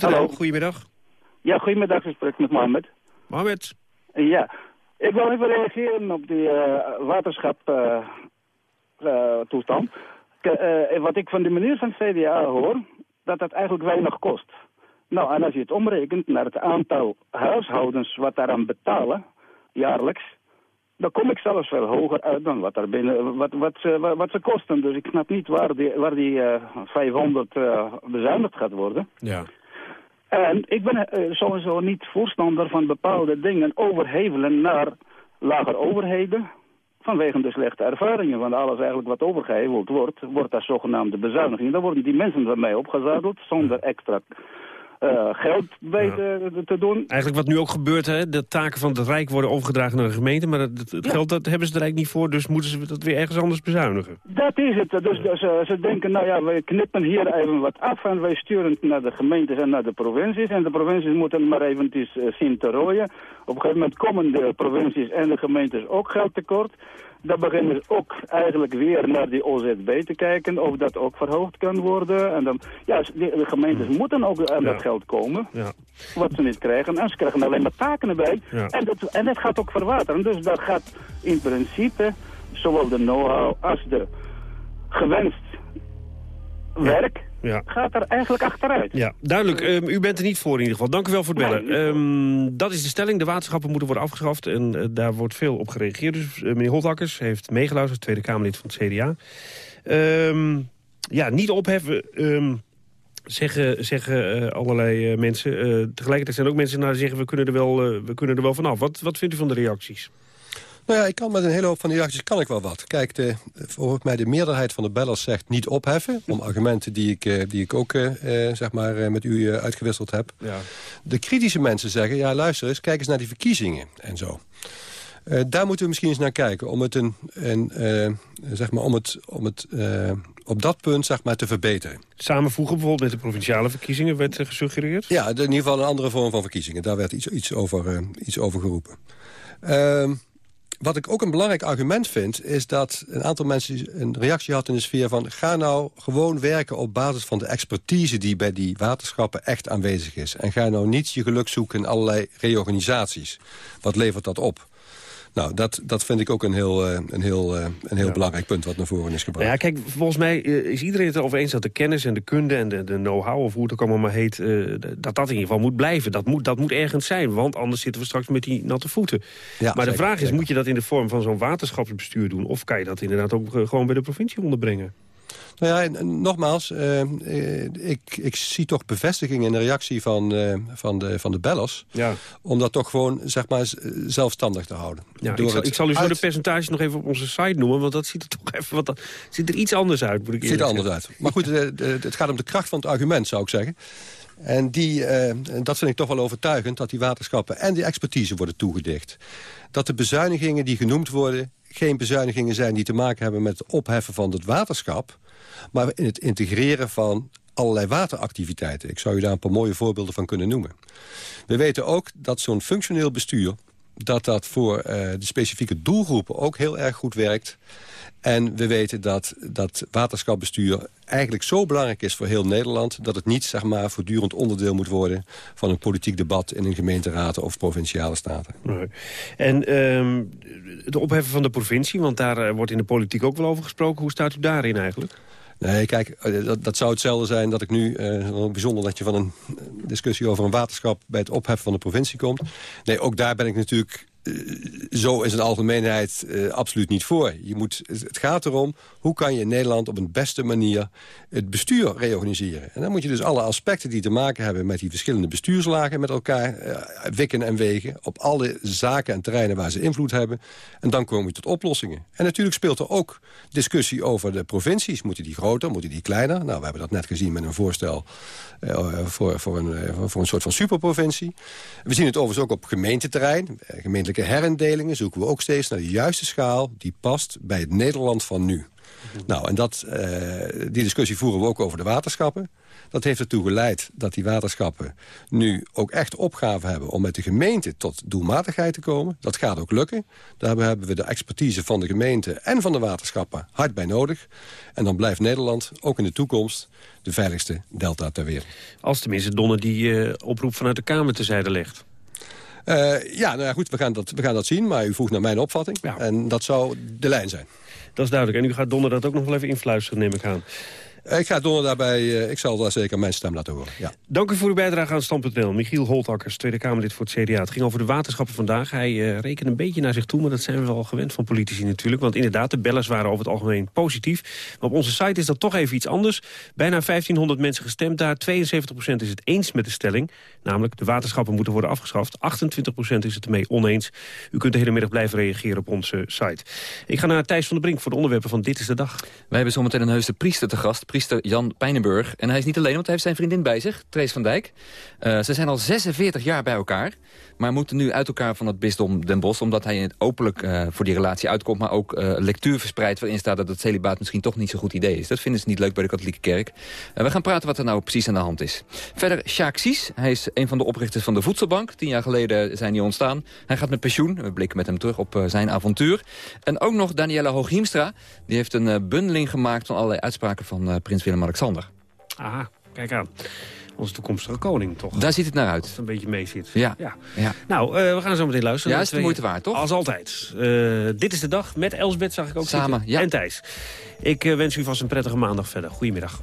Hallo. goedemiddag. Ja, goedemiddag, ik spreek met Mohammed. Mohammed. Ja, ik wil even reageren op die eh, waterschap-toestand. wat ik van de meneer van het CDA hoor, dat dat eigenlijk weinig kost. Nou, en als je het omrekent naar het aantal huishoudens wat daaraan betalen, jaarlijks, dan kom ik zelfs veel hoger uit dan wat, er binnen, wat, wat, ze, wat, wat ze kosten. Dus ik snap niet waar die, waar die eh, 500 eh, bezuinigd gaat worden. Ja. En ik ben eh, sowieso niet voorstander van bepaalde dingen overhevelen naar lager overheden. Vanwege de slechte ervaringen. Want alles eigenlijk wat overgeheveld wordt, wordt daar zogenaamde bezuiniging. Dan worden die mensen ermee opgezadeld zonder extra eh, geld bij te, te doen. Eigenlijk wat nu ook gebeurt, hè, de taken van het Rijk worden overgedragen naar de gemeente... maar het, het geld dat hebben ze er eigenlijk niet voor, dus moeten ze dat weer ergens anders bezuinigen. Dat is het. Dus, dus eh, ze denken, nou ja, wij knippen hier even wat af en wij sturen het naar de gemeentes en naar de provincies. En de provincies moeten maar eventjes eh, zien te rooien. Op een gegeven moment komen de provincies en de gemeentes ook geld tekort. Dan beginnen ze ook eigenlijk weer naar die OZB te kijken of dat ook verhoogd kan worden. En dan, ja, de, gemeentes moeten ook aan dat geld komen, Ja. wat ze niet krijgen. En ze krijgen alleen maar taken erbij. Ja. En, dat, en dat gaat ook verwateren. Dus dat gaat in principe zowel de know-how als de gewenst werk, Ja. gaat er eigenlijk achteruit. Ja, duidelijk. Ehm, u bent er niet voor in ieder geval. Dank u wel voor het bellen. Ehm, dat is de stelling. De waterschappen moeten worden afgeschaft. En eh, daar wordt veel op gereageerd. Dus eh, meneer Holtakkers heeft meegeluisterd. Tweede Kamerlid van het CDA. Ehm, ja, niet opheffen... zeggen, zeggen eh, allerlei mensen. Tegelijkertijd zijn er ook mensen die zeggen... we kunnen er wel, we kunnen er wel vanaf. Wat, wat vindt u van de reacties? Nou ja, ik kan met een hele hoop van die reacties kan ik wel wat. Kijk, de, volgens mij de meerderheid van de bellers zegt niet opheffen. Om argumenten die ik, eh, die ik ook eh, eh, zeg maar, met u uitgewisseld heb. Ja. De kritische mensen zeggen, ja luister eens, kijk eens naar die verkiezingen en zo. Daar moeten we misschien eens naar kijken. Om het, een, een, zeg maar, om het, om het op dat punt zeg maar, te verbeteren. Samenvoegen bijvoorbeeld met de provinciale verkiezingen werd gesuggereerd? Ja, in ieder geval een andere vorm van verkiezingen. Daar werd iets, iets, over, eh, iets over geroepen. Wat ik ook een belangrijk argument vind... is dat een aantal mensen een reactie had in de sfeer van... ga nou gewoon werken op basis van de expertise... die bij die waterschappen echt aanwezig is. En ga nou niet je geluk zoeken in allerlei reorganisaties. Wat levert dat op? Nou, dat, dat vind ik ook een heel, eh, een heel, eh, een heel belangrijk punt wat naar voren is gebracht. Ja, kijk, volgens mij eh, is iedereen het erover eens dat de kennis en de kunde en de, de know-how, of hoe het ook allemaal maar heet, dat dat in ieder geval moet blijven. Dat moet, dat moet ergens zijn, want anders zitten we straks met die natte voeten. Ja, maar de vraag is, zeker. moet je dat in de vorm van zo'n waterschapsbestuur doen? Of kan je dat inderdaad ook gewoon bij de provincie onderbrengen? Nou ja, en- en nogmaals, eh, eh, ik, ik zie toch bevestiging in de reactie van, eh, van, de, van de bellers... Ja. om dat toch gewoon zeg maar, zelfstandig te houden. Ja, Door ik, zal, ik zal u zo uit- de percentages nog even op onze site noemen, want dat ziet er toch even wat, dat ziet er iets anders uit, moet ik ziet er anders uit. Maar goed, de- het gaat om de kracht van het argument, zou ik zeggen. En die, eh, en dat vind ik toch wel overtuigend... dat die waterschappen en die expertise worden toegedicht. Dat de bezuinigingen die genoemd worden... geen bezuinigingen zijn die te maken hebben met het opheffen van het waterschap... maar in het integreren van allerlei wateractiviteiten. Ik zou u daar een paar mooie voorbeelden van kunnen noemen. We weten ook dat zo'n functioneel bestuur... dat dat voor eh, de specifieke doelgroepen ook heel erg goed werkt... En we weten dat dat waterschapbestuur eigenlijk zo belangrijk is voor heel Nederland... dat het niet zeg maar, voortdurend onderdeel moet worden van een politiek debat... in een gemeenteraad of provinciale staten. Nee. En ehm het opheffen van de provincie, want daar eh, wordt in de politiek ook wel over gesproken. Hoe staat u daarin eigenlijk? Nee, kijk, eh, dat, dat zou hetzelfde zijn dat ik nu... eh, bijzonder dat je van een discussie over een waterschap... bij het opheffen van de provincie komt. Nee, ook daar ben ik natuurlijk zo in zijn algemeenheid eh, absoluut niet voor. Je moet, het gaat erom, hoe kan je in Nederland op een beste manier... het bestuur reorganiseren. En dan moet je dus alle aspecten die te maken hebben... met die verschillende bestuurslagen met elkaar eh, wikken en wegen... op alle zaken en terreinen waar ze invloed hebben. En dan kom je tot oplossingen. En natuurlijk speelt er ook discussie over de provincies. Moeten die groter, moeten die kleiner? Nou, we hebben dat net gezien met een voorstel... eh, voor, voor, een, eh, voor een soort van superprovincie. We zien het overigens ook op gemeenteterrein. Eh, Gemeentelijke herindelingen zoeken we ook steeds naar de juiste schaal... die past bij het Nederland van nu. Nou, en dat, eh, die discussie voeren we ook over de waterschappen. Dat heeft ertoe geleid dat die waterschappen nu ook echt opgave hebben... om met de gemeente tot doelmatigheid te komen. Dat gaat ook lukken. Daar hebben we de expertise van de gemeente en van de waterschappen hard bij nodig. En dan blijft Nederland ook in de toekomst de veiligste delta ter wereld. Als tenminste Donner die eh, oproep vanuit de Kamer terzijde legt. Eh, ja, nou ja, goed, we gaan, dat, we gaan dat zien. Maar u vroeg naar mijn opvatting. En dat zou de lijn zijn. Dat is duidelijk. En u gaat Donner dat ook nog wel even influisteren, neem ik aan. Ik ga donderdag daarbij, eh, ik zal daar zeker mijn stem laten horen. Ja. Dank u voor uw bijdrage aan Stand.nl. Michiel Holtakkers, Tweede Kamerlid voor het CDA. Het ging over de waterschappen vandaag. Hij uh, rekent een beetje naar zich toe, maar dat zijn we wel gewend van politici natuurlijk. Want inderdaad, de bellers waren over het algemeen positief. Maar op onze site is dat toch even iets anders. Bijna 1500 mensen gestemd daar. 72% is het eens met de stelling. Namelijk, de waterschappen moeten worden afgeschaft. 28% is het ermee oneens. U kunt de hele middag blijven reageren op onze site. Ik ga naar Thijs van der Brink voor de onderwerpen van Dit is de Dag. Wij hebben zometeen een heuse priester te gast, priester Jan Pijnenburg. En hij is niet alleen, want hij heeft zijn vriendin bij zich, Trace van Dijk. Uh, ze zijn al 46 jaar bij elkaar, maar moeten nu uit elkaar van het bisdom Den Bosch... omdat hij openlijk uh, voor die relatie uitkomt, maar ook uh, lectuur verspreidt... waarin staat dat het celibaat misschien toch niet zo'n goed idee is. Dat vinden ze niet leuk bij de katholieke kerk. we gaan praten wat er nou precies aan de hand is. Verder Sjaak Sies, hij is een van de oprichters van de Voedselbank. Tien jaar geleden zijn die ontstaan. Hij gaat met pensioen, we blikken met hem terug op zijn avontuur. En ook nog Danielle Hooghiemstra, die heeft een bundeling gemaakt... van allerlei uitspraken van prins Willem-Alexander. Aha, kijk aan. Onze toekomstige koning, toch? Daar ziet het naar uit. het een beetje mee zit. Ja. Ja. ja. Nou, eh, we gaan zo meteen luisteren. Ja, is de moeite waard, toch? Als altijd. Eh, dit is de dag met Elsbeth, zag ik ook Samen, ja. En Thijs. Ik eh, wens u vast een prettige maandag verder. Goedemiddag.